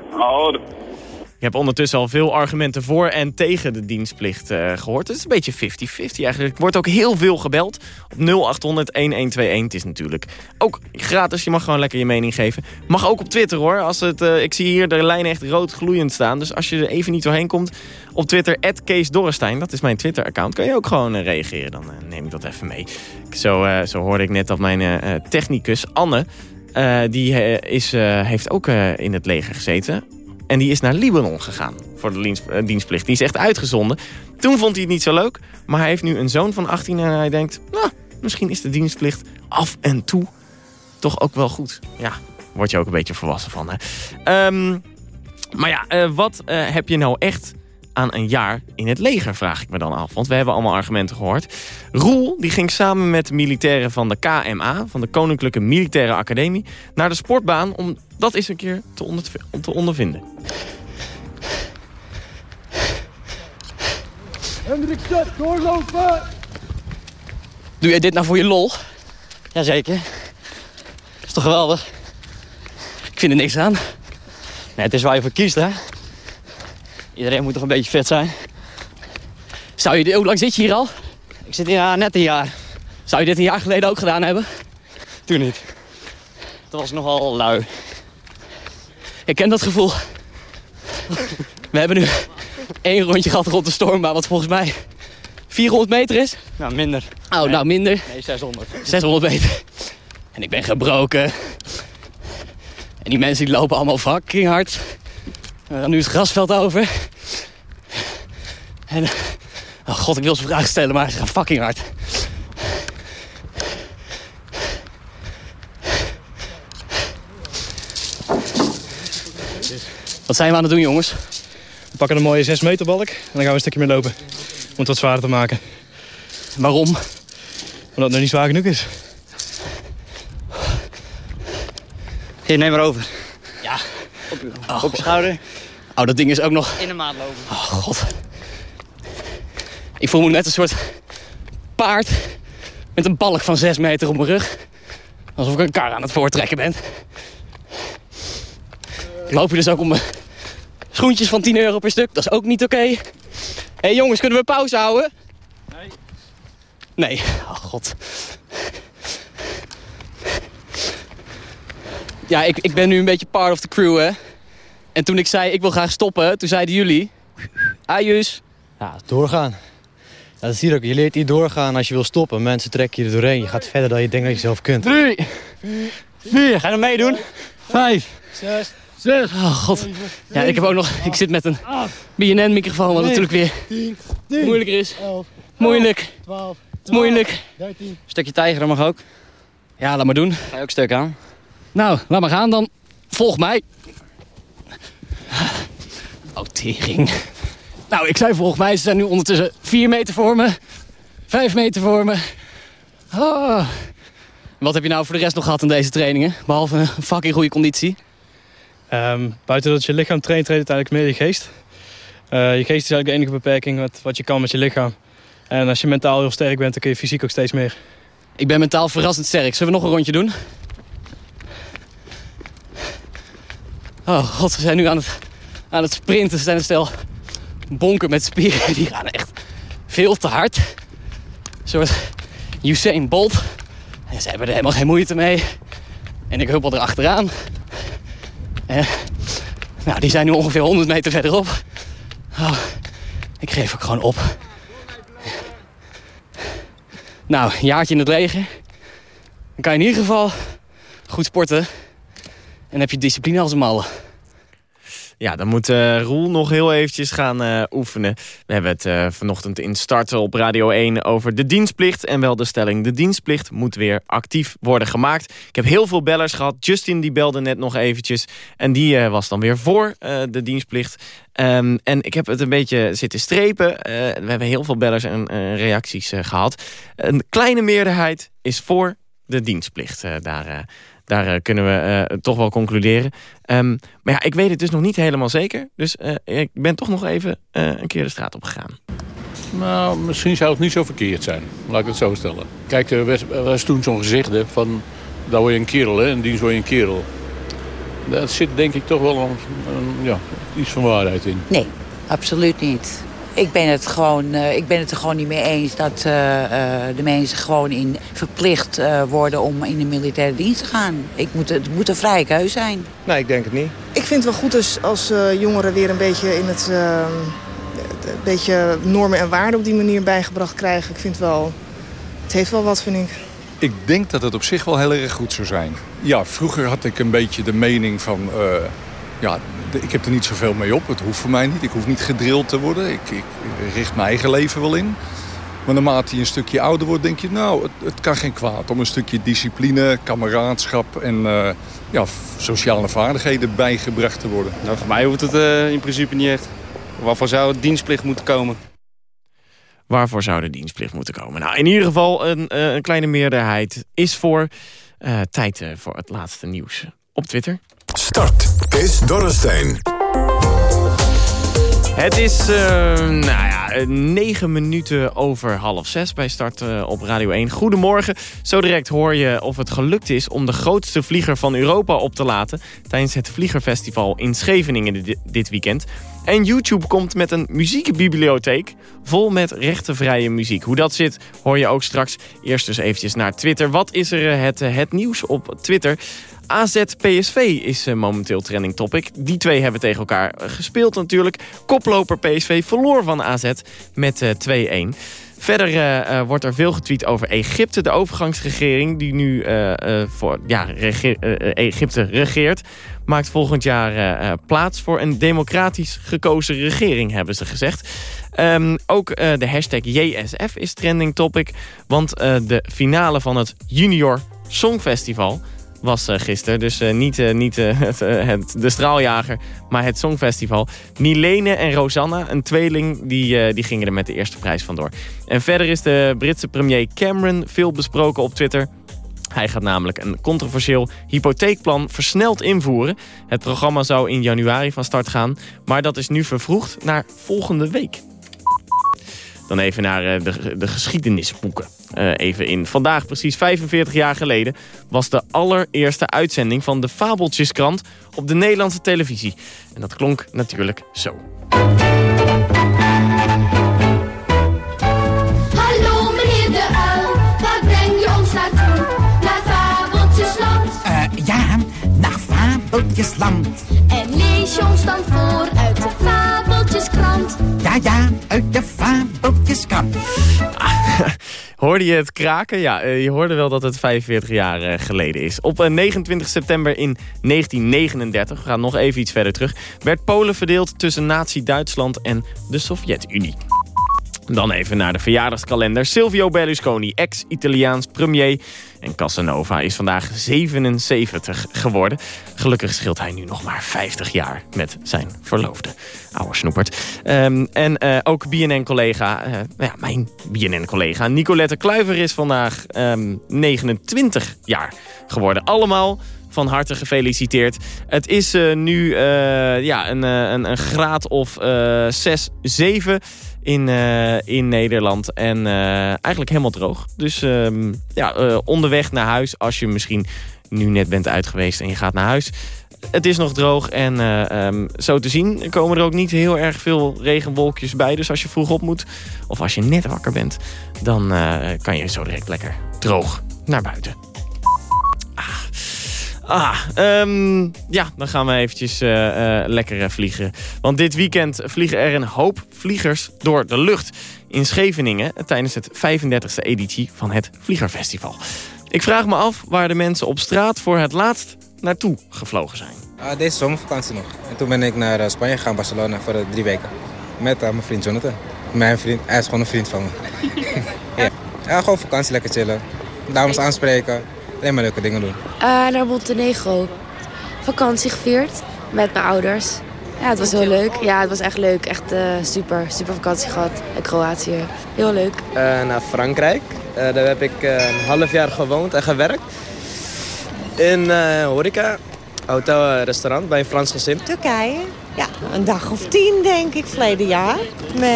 Ik heb ondertussen al veel argumenten voor en tegen de dienstplicht eh, gehoord. Het is een beetje 50-50 eigenlijk. Er wordt ook heel veel gebeld op 0800-1121. Het is natuurlijk ook gratis. Je mag gewoon lekker je mening geven. Mag ook op Twitter hoor. Als het, eh, ik zie hier de lijn echt rood gloeiend staan. Dus als je er even niet doorheen komt, op Twitter, Kees Dorrestein. Dat is mijn Twitter-account. Kan je ook gewoon eh, reageren. Dan neem ik dat even mee. Zo, zo hoorde ik net dat mijn technicus Anne... die is, heeft ook in het leger gezeten. En die is naar Libanon gegaan voor de eh, dienstplicht. Die is echt uitgezonden. Toen vond hij het niet zo leuk. Maar hij heeft nu een zoon van 18 en hij denkt... Nou, misschien is de dienstplicht af en toe toch ook wel goed. Ja, word je ook een beetje volwassen van. Hè? Ehm, maar ja, eh, wat eh, heb je nou echt aan een jaar in het leger, vraag ik me dan af. Want we hebben allemaal argumenten gehoord. Roel die ging samen met militairen van de KMA, van de Koninklijke Militaire Academie, naar de sportbaan om dat eens een keer te, onder om te ondervinden. Hendrik Stad, doorlopen! Doe jij dit nou voor je lol? Jazeker. Is toch geweldig? Ik vind er niks aan. Nee, het is waar je voor kiest, hè? Iedereen moet toch een beetje fit zijn. Zou je dit, hoe lang zit je hier al? Ik zit hier ja, net een jaar. Zou je dit een jaar geleden ook gedaan hebben? Toen niet. Toen was nogal lui. Ik ken dat gevoel. We hebben nu één rondje gehad rond de stormbaan, wat volgens mij 400 meter is. Nou, minder. Oh, nou minder. Nee, 600. 600 meter. En ik ben gebroken. En die mensen die lopen allemaal fucking hard. We gaan nu het grasveld over. En... Oh god, ik wil ze vragen stellen, maar ze gaan fucking hard. Wat zijn we aan het doen, jongens? We pakken een mooie 6 meter balk en dan gaan we een stukje meer lopen. Om het wat zwaarder te maken. Waarom? Omdat het nog niet zwaar genoeg is. Hier, neem maar over. Ja. Op, op je schouder. Oh, dat ding is ook nog... In de maat lopen. Oh, god. Ik voel me net een soort paard met een balk van 6 meter op mijn rug. Alsof ik een kar aan het voortrekken ben. Ik loop hier dus ook om mijn schoentjes van 10 euro per stuk. Dat is ook niet oké. Hé hey, jongens, kunnen we pauze houden? Nee. Nee, oh god. Ja, ik, ik ben nu een beetje part of the crew, hè. En toen ik zei, ik wil graag stoppen, toen zeiden jullie... Ajus. Ja, doorgaan. Ja, dat zie je ook. Je leert hier doorgaan als je wil stoppen. Mensen trekken je er doorheen. Je gaat verder dan je denkt dat je zelf kunt. Drie. Vier. Ga je nog meedoen? Vijf. Zes. Zes. Oh, god. Ja, ik heb ook nog... Ik zit met een BNN-microfoon, wat natuurlijk weer moeilijker is. Moeilijk. Twaalf. Moeilijk. Dertien. Stukje tijger mag ook. Ja, laat maar doen. Ga je ook stuk aan? Nou, laat maar gaan dan. Volg mij. Oh, tering. Nou, ik zei volgens mij, ze zijn nu ondertussen 4 meter voor me. 5 meter voor me. Ah. Wat heb je nou voor de rest nog gehad in deze trainingen? Behalve een fucking goede conditie. Ehm, buiten dat je lichaam traint, traint het eigenlijk meer je geest. Eh, je geest is eigenlijk de enige beperking wat, wat je kan met je lichaam. En als je mentaal heel sterk bent, dan kun je fysiek ook steeds meer. Ik ben mentaal verrassend sterk. Zullen we nog een rondje doen? Oh god, we zijn nu aan het, aan het sprinten. Ze zijn een stel bonken met spieren. Die gaan echt veel te hard. Een soort Usain Bolt. En ze hebben er helemaal geen moeite mee. En ik huppel erachteraan. En, nou, die zijn nu ongeveer 100 meter verderop. Oh, Ik geef ook gewoon op. Nou, jaartje in het leger. Dan kan je in ieder geval goed sporten. En heb je discipline als een malle. Ja, dan moet uh, Roel nog heel eventjes gaan uh, oefenen. We hebben het uh, vanochtend in starten op Radio 1 over de dienstplicht. En wel de stelling, de dienstplicht moet weer actief worden gemaakt. Ik heb heel veel bellers gehad. Justin die belde net nog eventjes. En die was dan weer voor de dienstplicht. Um, en ik heb het een beetje zitten strepen. we hebben heel veel bellers en reacties gehad. Een kleine meerderheid is voor de dienstplicht daar daar uh, kunnen we uh, toch wel concluderen. Um, maar ja, ik weet het dus nog niet helemaal zeker. Dus uh, ik ben toch nog even een keer de straat op gegaan. Nou, misschien zou het niet zo verkeerd zijn. Laat ik het zo stellen. Kijk, er was, was toen zo'n gezegde van... daar word je een kerel, hè, en dienst word je een kerel. Daar zit denk ik toch wel een, een, ja, iets van waarheid in. Nee, absoluut niet. Ik ben, het gewoon, uh, ik ben het er gewoon niet mee eens dat uh, uh, de mensen gewoon in verplicht worden om in de militaire dienst te gaan. Ik moet, het moet een vrije keuze zijn. Nee, ik denk het niet. Ik vind het wel goed als, als jongeren weer een beetje in het een beetje normen en waarden op die manier bijgebracht krijgen. Ik vind wel, het heeft wel wat, vind ik. Ik denk dat het op zich wel heel erg goed zou zijn. Ja, vroeger had ik een beetje de mening van ja, ik heb er niet zoveel mee op. Het hoeft voor mij niet. Ik hoef niet gedrild te worden. Ik, ik richt mijn eigen leven wel in. Maar naarmate je een stukje ouder wordt, denk je... nou, het, het kan geen kwaad om een stukje discipline, kameraadschap... en uh, ja, sociale vaardigheden bijgebracht te worden. Nou, voor mij hoeft het uh, in principe niet echt. Waarvoor zou het dienstplicht moeten komen? Waarvoor zou de dienstplicht moeten komen? Nou, in ieder geval een, uh, een kleine meerderheid is voor. tijd voor het laatste nieuws op Twitter. Start. Kees Dorrestein. Het is uh, nou ja, negen minuten over half zes bij start uh, op Radio 1. Goedemorgen. Zo direct hoor je of het gelukt is om de grootste vlieger van Europa op te laten... tijdens het Vliegerfestival in Scheveningen dit weekend. En YouTube komt met een muziekbibliotheek vol met rechtenvrije muziek. Hoe dat zit hoor je ook straks. Eerst dus eventjes naar Twitter. Wat is er het, het nieuws op Twitter? AZ-PSV is uh, momenteel trending topic. Die twee hebben tegen elkaar eh, gespeeld natuurlijk. Koploper PSV verloor van AZ met uh, 2-1. Verder uh, wordt er veel getweet over Egypte, de overgangsregering... die nu voor ja, Egypte regeert... maakt volgend jaar plaats voor een democratisch gekozen regering, hebben ze gezegd. Um, ook de hashtag JSF is trending topic... want de finale van het Junior Songfestival was uh, gisteren. Dus uh, niet, uh, niet het, het, de straaljager, maar het Songfestival. Milene en Rosanna, een tweeling, die, die gingen er met de eerste prijs vandoor. En verder is de Britse premier Cameron veel besproken op Twitter. Hij gaat namelijk een controversieel hypotheekplan versneld invoeren. Het programma zou in januari van start gaan, maar dat is nu vervroegd naar volgende week. Dan even naar de, de geschiedenisboeken. Uh, even in. Vandaag, precies 45 jaar geleden, was de allereerste uitzending van de Fabeltjeskrant op de Nederlandse televisie. En dat klonk natuurlijk zo. Hallo meneer de uil, waar breng je ons naartoe? Naar Fabeltjesland. Uh, ja, naar Fabeltjesland. En lees je ons dan voor Ja, ja, uit de Fabeltjeskrant. Hoorde je het kraken? Ja, je hoorde wel dat het 45 jaar geleden is. Op 29 september in 1939, we gaan nog even iets verder terug... werd Polen verdeeld tussen nazi-Duitsland en de Sovjet-Unie. Dan even naar de verjaardagskalender. Silvio Berlusconi, ex-Italiaans premier. En Casanova is vandaag 77 geworden. Gelukkig scheelt hij nu nog maar 50 jaar met zijn verloofde. Oude snoepert. Um, en uh, ook BNN-collega, uh, ja, mijn BNN-collega Nicolette Kluiver is vandaag um, 29 jaar geworden. Allemaal van harte gefeliciteerd. Het is uh, nu ja, een, een, een, graad of uh, 6, 7 in, in Nederland. En eigenlijk helemaal droog. Dus ehm, ja, onderweg naar huis, als je misschien nu net bent uit geweest en je gaat naar huis... Het is nog droog en um, zo te zien komen er ook niet heel erg veel regenwolkjes bij. Dus als je vroeg op moet of als je net wakker bent... dan kan je zo direct lekker droog naar buiten. Ah, ehm, ja, dan gaan we eventjes eh, eh, lekker eh, vliegen. Want dit weekend vliegen er een hoop vliegers door de lucht in Scheveningen... tijdens het 35e editie van het Vliegerfestival. Ik vraag me af waar de mensen op straat voor het laatst naartoe gevlogen zijn. Ah, deze zomervakantie nog. En toen ben ik naar Spanje gegaan, Barcelona, voor drie weken. Met mijn vriend Jonathan. Mijn vriend, hij is gewoon een vriend van me. ja. ja, gewoon vakantie, lekker chillen. Dames aanspreken, alleen maar leuke dingen doen. Eh, naar Montenegro. Vakantie gevierd met mijn ouders. Ja, het was heel leuk. Ja, het was echt leuk. Echt eh, super, super vakantie gehad. In Kroatië. Heel leuk. Eh, naar Frankrijk. Eh, daar heb ik eh, een half jaar gewoond en gewerkt. In eh horeca, hotel, restaurant bij een Frans gezin. Turkije? Ja, een dag of tien denk ik, verleden jaar. Maar...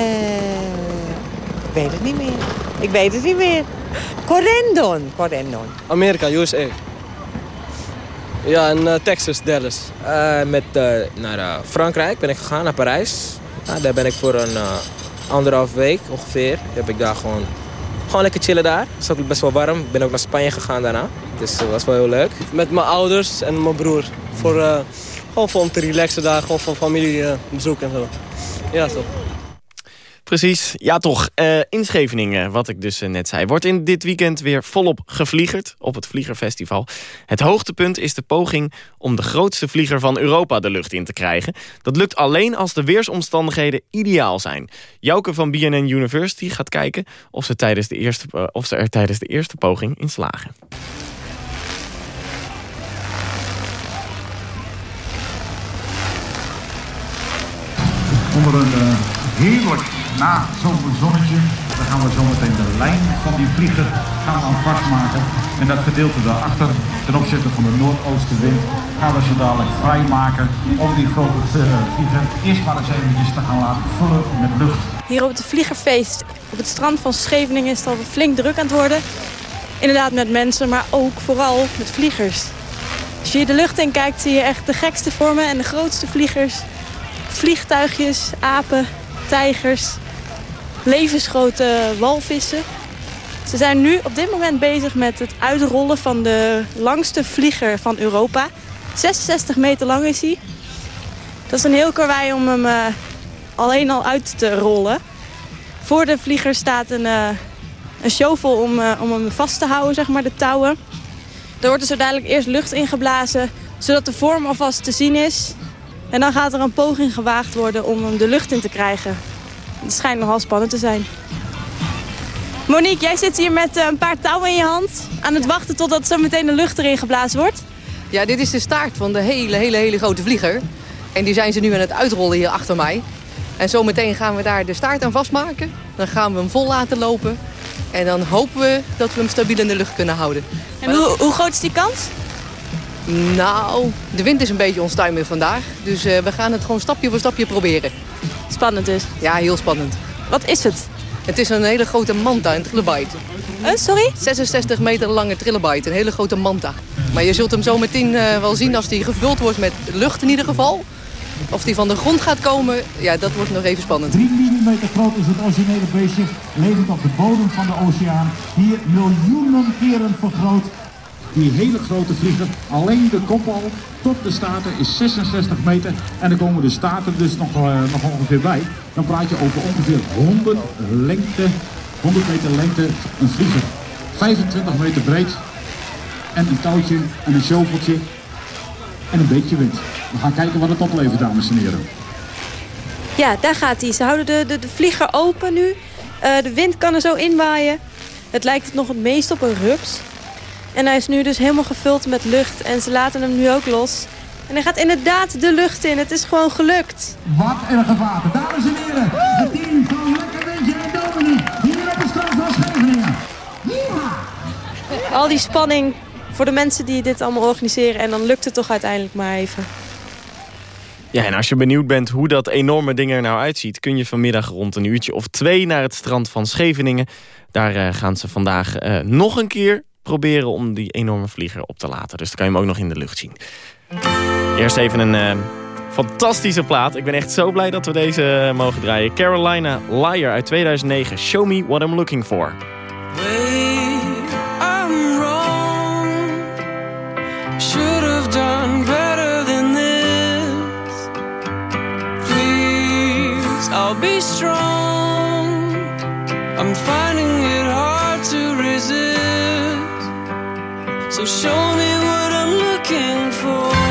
Ik weet het niet meer. Ik weet het niet meer. Corendon, Corendon. Amerika, USA. Ja, in eh, Texas, Dallas. Eh, met eh, naar eh, Frankrijk ben ik gegaan, naar Parijs. Ja, daar ben ik voor een eh, anderhalf week ongeveer. Heb ik daar gewoon, gewoon lekker chillen daar. Het is ook best wel warm. Ik ben ook naar Spanje gegaan daarna. Dus dat was wel heel leuk. Met mijn ouders en mijn broer. Voor, eh, gewoon voor om te relaxen daar, gewoon van familiebezoek en zo. Ja, toch. Precies, ja toch. Eh in wat ik dus eh, net zei... wordt in dit weekend weer volop gevliegerd op het Vliegerfestival. Het hoogtepunt is de poging om de grootste vlieger van Europa de lucht in te krijgen. Dat lukt alleen als de weersomstandigheden ideaal zijn. Jouke van BNN University gaat kijken of ze, tijdens de eerste, eh, of ze er tijdens de eerste poging in slagen. Onder een eh, heerlijk nazomenzonnetje. Dan gaan we zometeen de lijn van die vlieger gaan aan vastmaken. En dat gedeelte daarachter, ten opzichte van de noordoostenwind, gaan we zo dadelijk vrijmaken om die grote eh, vlieger eerst maar eens eventjes te gaan laten vullen met lucht. Hier op het Vliegerfeest op het strand van Scheveningen is het al flink druk aan het worden. Inderdaad met mensen, maar ook vooral met vliegers. Als je de lucht in kijkt zie je echt de gekste vormen en de grootste vliegers. Vliegtuigjes, apen, tijgers, levensgrote walvissen. Ze zijn nu op dit moment bezig met het uitrollen van de langste vlieger van Europa. 66 meter lang is hij. Dat is een heel karwei om hem eh, alleen al uit te rollen. Voor de vlieger staat een, eh, een shovel om, eh, om hem vast te houden, zeg maar, de touwen. Er wordt er zo dadelijk eerst lucht ingeblazen, zodat de vorm alvast te zien is. En dan gaat er een poging gewaagd worden om hem de lucht in te krijgen. Het schijnt nogal spannend te zijn. Monique, jij zit hier met eh, een paar touwen in je hand. Aan het wachten totdat zo meteen de lucht erin geblazen wordt. Ja, dit is de staart van de hele, hele, hele grote vlieger. En die zijn ze nu aan het uitrollen hier achter mij. En zometeen gaan we daar de staart aan vastmaken. Dan gaan we hem vol laten lopen. En dan hopen we dat we hem stabiel in de lucht kunnen houden. En hoe, hoe groot is die kans? Nou, de wind is een beetje onstuimig vandaag. Dus eh, we gaan het gewoon stapje voor stapje proberen. Spannend dus? Ja, heel spannend. Wat is het? Het is een hele grote manta, een trilobite. Een, sorry? 66 meter lange trilobite, een hele grote manta. Maar je zult hem zo meteen eh, wel zien als die gevuld wordt met lucht in ieder geval. Of die van de grond gaat komen, ja, dat wordt nog even spannend. 3 mm groot is het originele beestje, levend op de bodem van de oceaan. Hier miljoenen keren vergroot. Die hele grote vlieger, alleen de kop al tot de staten is 66 meter. En dan komen de staten dus nog, eh, nog ongeveer bij. Dan praat je over ongeveer 100, lengte, 100 meter lengte een vlieger. 25 meter breed. En een touwtje en een shoveltje en een beetje wind. We gaan kijken wat het oplevert, dames en heren. Ja, daar gaat hij. Ze houden de, de, de vlieger open nu. Eh, de wind kan er zo inwaaien. Het lijkt het nog het meest op een rups. En hij is nu dus helemaal gevuld met lucht. En ze laten hem nu ook los. En hij gaat inderdaad de lucht in. Het is gewoon gelukt. Wat erg water. Dames en heren, het team van Lekker Windje en Dominique. Hier op het strand van Scheveningen. Al die spanning voor de mensen die dit allemaal organiseren. En dan lukt het toch uiteindelijk maar even. Ja, en als je benieuwd bent hoe dat enorme ding er nou uitziet... kun je vanmiddag rond een uurtje of twee naar het strand van Scheveningen. Daar eh, gaan ze vandaag eh, nog een keer proberen om die enorme vlieger op te laten. Dus dan kan je hem ook nog in de lucht zien. Eerst even een eh, fantastische plaat. Ik ben echt zo blij dat we deze eh, mogen draaien. Carolina Liar uit 2009. Show me what I'm looking for. I'll be strong. I'm. So show me what I'm looking for.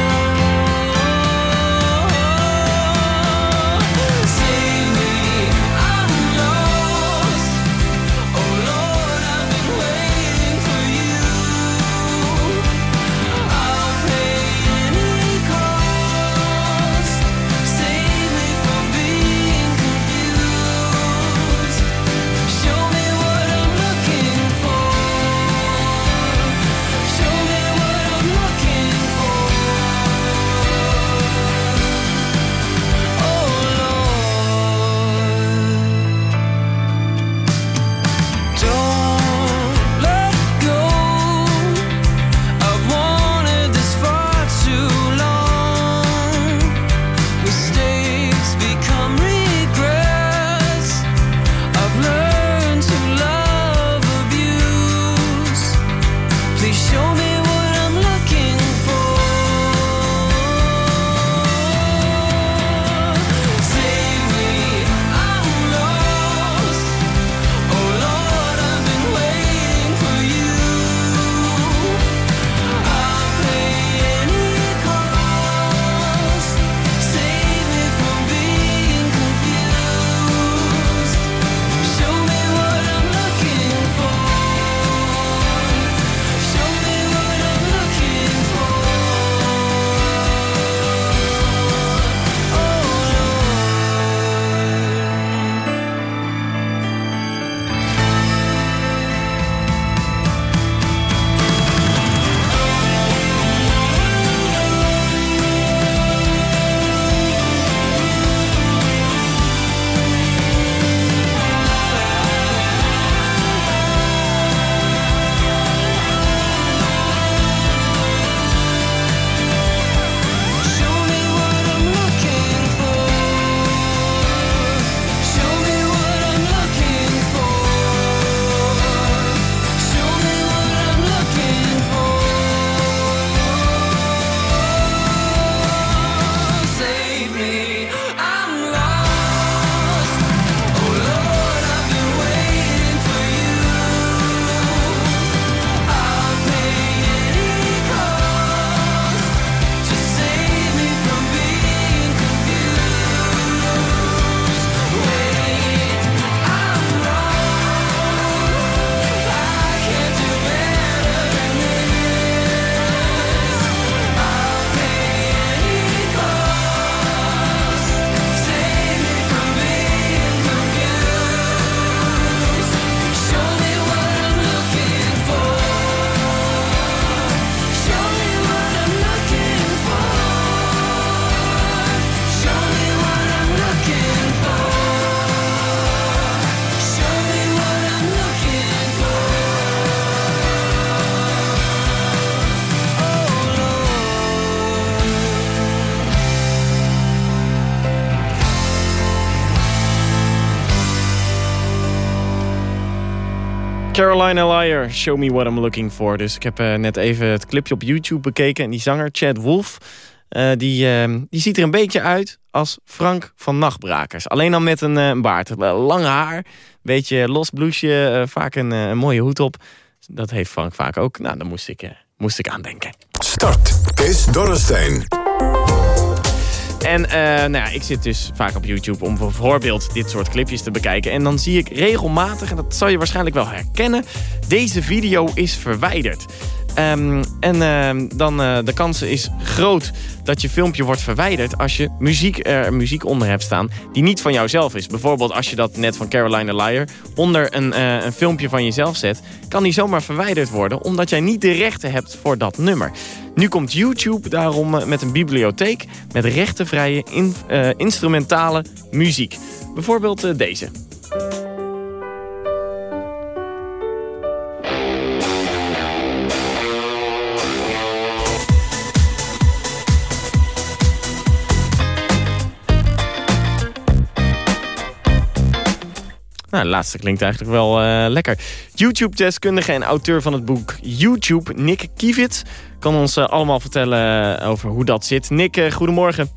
Carolina Liar, Show Me What I'm Looking For. Dus ik heb eh, net even het clipje op YouTube bekeken. En die zanger, Chad Wolf, eh, die, eh, die ziet er een beetje uit als Frank van Nachtbrakers. Alleen dan met een, eh, baard. Lang haar, beetje los blouseje, eh, vaak een, een mooie hoed op. Dat heeft Frank vaak ook. Nou, daar moest ik, moest ik aan denken. Start. Kees Dorrestein. En eh, nou ja, ik zit dus vaak op YouTube om bijvoorbeeld dit soort clipjes te bekijken. En dan zie ik regelmatig, en dat zal je waarschijnlijk wel herkennen... deze video is verwijderd. Ehm, en ehm, dan uh, de kans is groot dat je filmpje wordt verwijderd... als je muziek, er muziek onder hebt staan die niet van jouzelf is. Bijvoorbeeld als je dat net van Carolina Liar onder een, uh, een filmpje van jezelf zet... kan die zomaar verwijderd worden omdat jij niet de rechten hebt voor dat nummer. Nu komt YouTube daarom met een bibliotheek met rechtenvrije in, instrumentale muziek. Bijvoorbeeld deze. Nou, de laatste klinkt eigenlijk wel uh, lekker. YouTube-deskundige en auteur van het boek YouTube, Nick Kievit... kan ons uh, allemaal vertellen over hoe dat zit. Nick, uh, goedemorgen.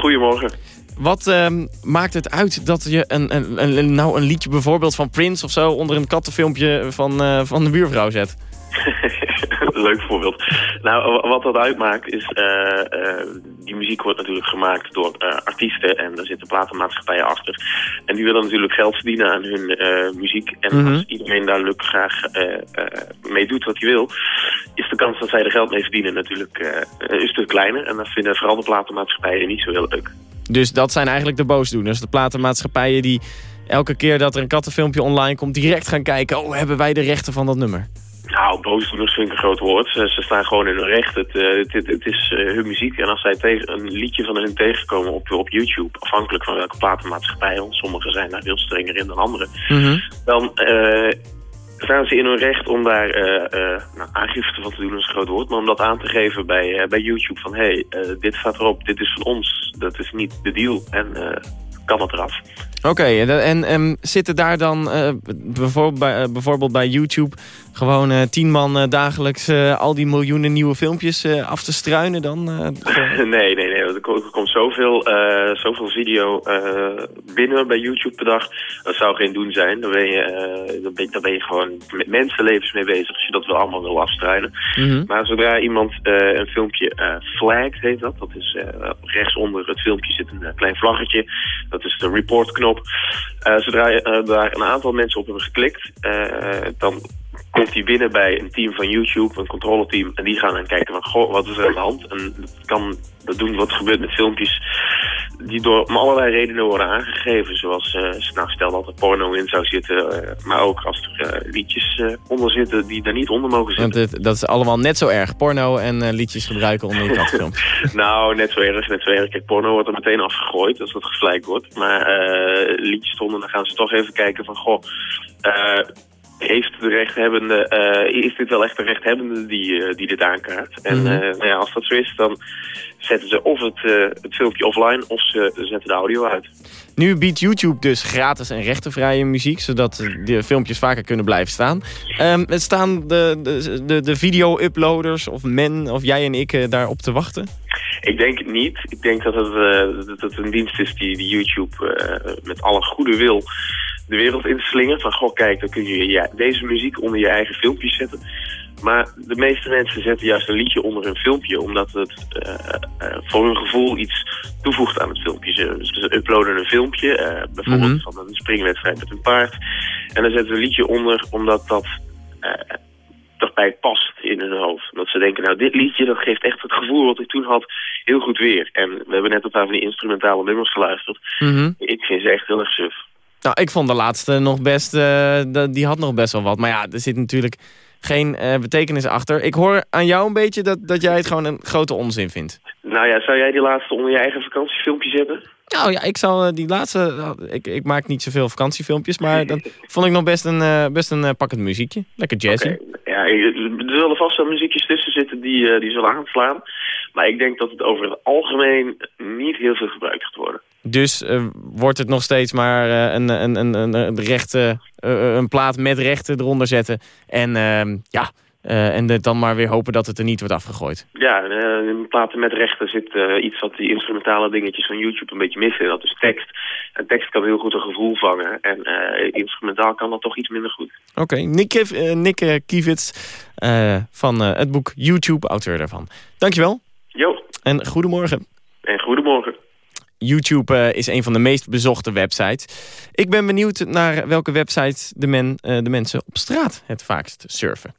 Goedemorgen. Wat ehm, maakt het uit dat je een, een, een- nou een liedje bijvoorbeeld van Prince of zo... onder een kattenfilmpje van, eh, van de buurvrouw zet? Leuk voorbeeld. Nou, wa- wat dat uitmaakt is, eh, eh, die muziek wordt natuurlijk gemaakt door eh, artiesten en daar zitten platenmaatschappijen achter. En die willen natuurlijk geld verdienen aan hun muziek. En Mhm. als iedereen daar lukt graag mee doet wat hij wil, is de kans dat zij er geld mee verdienen natuurlijk een stuk kleiner. En dat vinden vooral de platenmaatschappijen niet zo heel leuk. Dus dat zijn eigenlijk de boosdoeners. De platenmaatschappijen die elke keer dat er een kattenfilmpje online komt... direct gaan kijken, oh, hebben wij de rechten van dat nummer? Nou, boosdoeners vind ik een groot woord. Ze, ze staan gewoon in hun recht. Het, eh, het, het, het is eh, hun muziek. En als zij tegen, een liedje van hen tegenkomen op, op YouTube... afhankelijk van welke platenmaatschappij... want sommige zijn daar veel strenger in dan andere... dan eh, staan ze in hun recht om daar nou, aangifte van te doen, is een groot woord... maar om dat aan te geven bij, bij YouTube van... hé, hey, dit staat erop, dit is van ons, dat is niet de deal en kan het eraf. Oké, en, en, en zitten daar dan bijvoorbeeld, bij, bijvoorbeeld bij YouTube... gewoon eh, tien man eh, dagelijks eh, al die miljoenen nieuwe filmpjes af te struinen dan? nee, nee, nee. Er ko- er komt zoveel, zoveel video binnen bij YouTube per dag. Dat zou geen doen zijn. Daar ben je, daar ben, je gewoon met mensenlevens mee bezig. Als je dat wel allemaal wil afstruinen. Mhm. Maar zodra iemand een filmpje flagged, heet dat. Dat is rechtsonder het filmpje zit een klein vlaggetje. Dat is de report knop. Zodra daar een aantal mensen op hebben geklikt, dan komt hij binnen bij een team van YouTube, een controleteam. En die gaan dan kijken van, goh, wat is er aan de hand? En dat kan dat doen wat gebeurt met filmpjes die door om allerlei redenen worden aangegeven. Zoals, eh, nou, stel dat er porno in zou zitten, eh, maar ook als er eh, liedjes onder zitten die daar niet onder mogen zitten. Want het, dat is allemaal net zo erg. Porno en liedjes gebruiken onder je kattenfilmpje. Nou, net zo erg, net zo erg. Kijk, porno wordt er meteen afgegooid als dat gelijk wordt. Maar liedjes stonden, dan gaan ze toch even kijken van, goh, heeft de rechthebbende, eh, is dit wel echt de rechthebbende die, eh, die dit aankaart? En Mhm. eh, nou ja, als dat zo is, dan zetten ze of het, het filmpje offline of ze zetten de audio uit. Nu biedt YouTube dus gratis en rechtenvrije muziek... zodat de filmpjes vaker kunnen blijven staan. Het staan de, de, de, de video-uploaders of men of jij en ik daarop te wachten? Ik denk niet. Ik denk dat het, dat het een dienst is die, die YouTube met alle goede wil de wereld inslingert. Van, goh, kijk, dan kun je ja, deze muziek onder je eigen filmpjes zetten. Maar de meeste mensen zetten juist een liedje onder hun filmpje... omdat het eh, eh, voor hun gevoel iets toevoegt aan het filmpje. Ze, ze uploaden een filmpje, eh, bijvoorbeeld Mhm. van een springwedstrijd met een paard. En dan zetten ze een liedje onder, omdat dat... erbij past in hun hoofd. Dat ze denken, nou dit liedje dat geeft echt het gevoel wat ik toen had heel goed weer. En we hebben net een paar van die instrumentale nummers geluisterd. Mhm. Ik vind ze echt heel erg suf. Nou, ik vond de laatste nog best... eh, die had nog best wel wat. Maar ja, er zit natuurlijk geen eh, betekenis achter. Ik hoor aan jou een beetje dat, dat jij het gewoon een grote onzin vindt. Nou ja, zou jij die laatste onder je eigen vakantiefilmpje zetten? Nou ja, ik zal eh, die laatste... Ik, ik maak niet zoveel vakantiefilmpjes, maar dat vond ik nog best een, best een pakkend muziekje. Lekker jazzy. Ja, er zullen vast wel muziekjes tussen zitten die, die zullen aanslaan. Maar ik denk dat het over het algemeen niet heel veel gebruikt gaat worden. Dus eh, wordt het nog steeds maar eh, een, een, een, een, rechte, eh, een plaat met rechten eronder zetten. En ehm, ja, en dan maar weer hopen dat het er niet wordt afgegooid. Ja, in platen met rechten zit iets wat die instrumentale dingetjes van YouTube een beetje missen. Dat is tekst. En tekst kan heel goed een gevoel vangen. En instrumentaal kan dat toch iets minder goed. Oké, Nick, Nick Kievits van het boek YouTube, auteur daarvan. Dankjewel Jo, en goedemorgen. en goedemorgen. YouTube eh, is een van de meest bezochte websites. Ik ben benieuwd naar welke websites de, men, eh, de mensen op straat het vaakst surfen.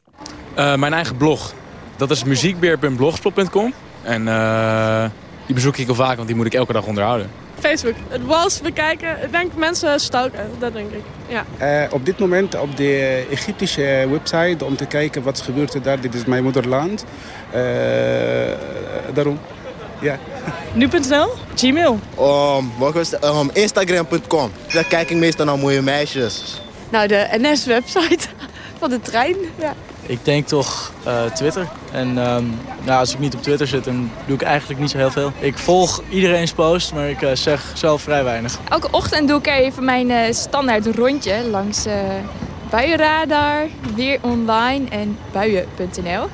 Eh, mijn eigen blog. Dat is muziekbeer.blogspot.com. En eh, die bezoek ik al vaak, want die moet ik elke dag onderhouden. Facebook. Het was bekijken. Ik denk mensen stalken. Dat denk ik. Ja. Eh, op dit moment op de Egyptische website om te kijken wat gebeurt er daar. Dit is mijn moederland. Eh, daarom, ja. Nu.nl? Gmail. Um, wat was het? Um, Instagram.com. Daar kijk ik meestal naar mooie meisjes. Nou, de NS-website van de trein. Ja. Ik denk toch eh, Twitter. En ehm, nou, als ik niet op Twitter zit, dan doe ik eigenlijk niet zo heel veel. Ik volg iedereen's post, maar ik eh, zeg zelf vrij weinig. Elke ochtend doe ik even mijn eh, standaard rondje langs eh buienradar, weer online en buien.nl.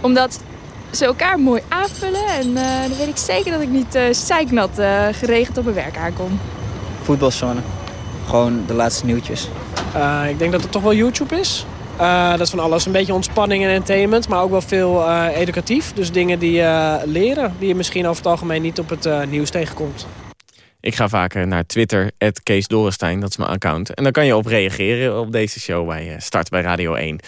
Omdat ze elkaar mooi aanvullen. En eh, dan weet ik zeker dat ik niet eh zeiknat eh, geregend op mijn werk aankom. Voetbalzone. Gewoon de laatste nieuwtjes. Eh, ik denk dat het toch wel YouTube is. Eh, dat is van alles. Een beetje ontspanning en entertainment, maar ook wel veel eh, educatief. Dus dingen die je leren, die je misschien over het algemeen niet op het eh, nieuws tegenkomt. Ik ga vaker naar Twitter, Kees dat is mijn account. En dan kan je op reageren op deze show bij eh, Start bij Radio 1.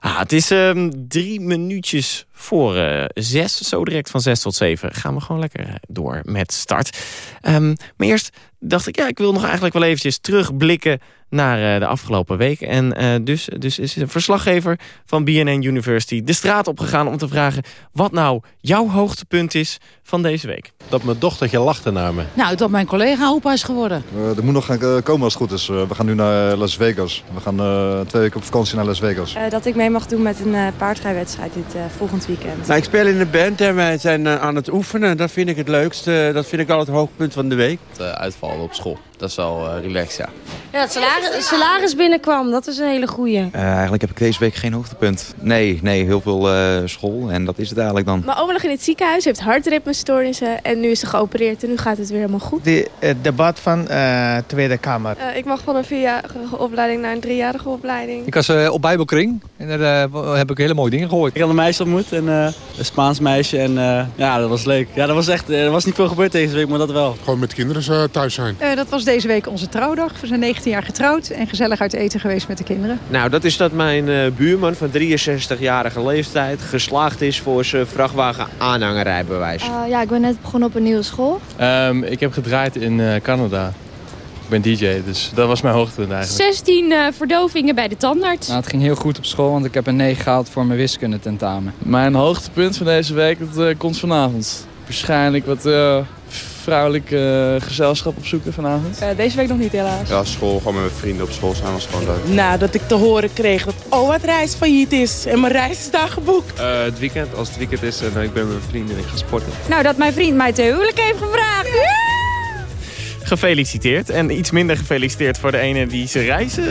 Ah, het is ehm, drie minuutjes voor eh, zes. Zo direct van zes tot zeven gaan we gewoon lekker eh, door met start. Ehm, maar eerst dacht ik, ja, ik wil nog eigenlijk wel eventjes terugblikken naar eh, de afgelopen week. En eh, dus, dus is een verslaggever van BNN University de straat opgegaan om te vragen... wat nou jouw hoogtepunt is van deze week. Dat mijn dochtertje lachte naar me. Nou, dat mijn collega opa is geworden. Uh, er moet nog gaan komen als het goed is. Uh, we gaan nu naar Las Vegas. We gaan uh, twee weken op vakantie naar Las Vegas. Uh, dat ik mee mag doen met een uh, paardrijwedstrijd dit uh, volgend weekend. Nou, ik speel in de band en wij zijn uh, aan het oefenen. Dat vind ik het leukste. Dat vind ik al het hoogtepunt van de week. Het uitvallen op school. Dat is wel relaxed, ja. Ja, het salaris, salaris binnenkwam. Dat is een hele goeie. eigenlijk heb ik deze week geen hoogtepunt. Nee, nee, heel veel school. En dat is het eigenlijk dan. Mijn oma lag in het ziekenhuis, heeft hartritmestoornissen. En nu is ze geopereerd en nu gaat het weer helemaal goed. De, het debat van uh, Tweede Kamer. Uh, ik mag van een vierjarige opleiding naar een driejarige opleiding. Ik was uh, op Bijbelkring en daar heb ik hele mooie dingen gehoord. Ik had een meisje ontmoet, en, een Spaans meisje. En ja, dat was leuk. Ja, dat was echt, er was niet veel gebeurd deze week, maar dat wel. Gewoon met kinderen thuis zijn. dat was deze week onze trouwdag. We zijn 19 jaar getrouwd en gezellig uit eten geweest met de kinderen. Nou, dat is dat mijn buurman van 63-jarige leeftijd geslaagd is voor zijn vrachtwagen aanhangerrijbewijs. ja, ik ben net begonnen op een nieuwe school. Um, ik heb gedraaid in uh, Canada. Ik ben DJ, dus dat was mijn hoogtepunt eigenlijk. 16 uh, verdovingen bij de tandarts. Nou, het ging heel goed op school, want ik heb een 9 gehaald voor mijn wiskunde tentamen. Mijn hoogtepunt van deze week dat, uh, komt vanavond. Waarschijnlijk wat vrouwelijk gezelschap opzoeken vanavond. deze week nog niet helaas. Ja, school, gewoon met mijn vrienden op school zijn was gewoon leuk. Nou, dat ik te horen kreeg dat oh, wat reis failliet is. En mijn reis is daar geboekt. het weekend, als het weekend is en ik ben met mijn vrienden en ik ga sporten. Nou, dat mijn vriend mij te huwelijk heeft gevraagd. Yeah! gefeliciteerd. En iets minder gefeliciteerd voor de ene die zijn reis... Uh,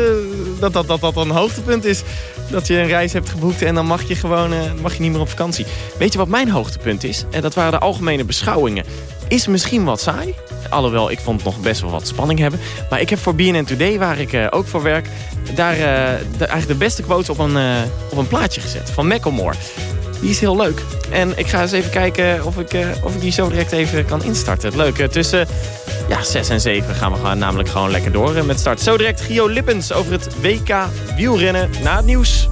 dat, dat, dat dat een hoogtepunt is. Dat je een reis hebt geboekt en dan mag je gewoon uh, mag je niet meer op vakantie. Weet je wat mijn hoogtepunt is? En dat waren de algemene beschouwingen. Is misschien wat saai. Alhoewel, ik vond het nog best wel wat spanning hebben. Maar ik heb voor BNN Today, waar ik uh, ook voor werk... daar de, eigenlijk de beste quotes op een, op een plaatje gezet. Van Macklemore. Die is heel leuk. En ik ga eens even kijken of ik, of ik die zo direct even kan instarten. Het leuke, tussen ja, 6 en 7 gaan we namelijk gewoon lekker door met start. Zo direct Gio Lippens over het WK wielrennen na het nieuws.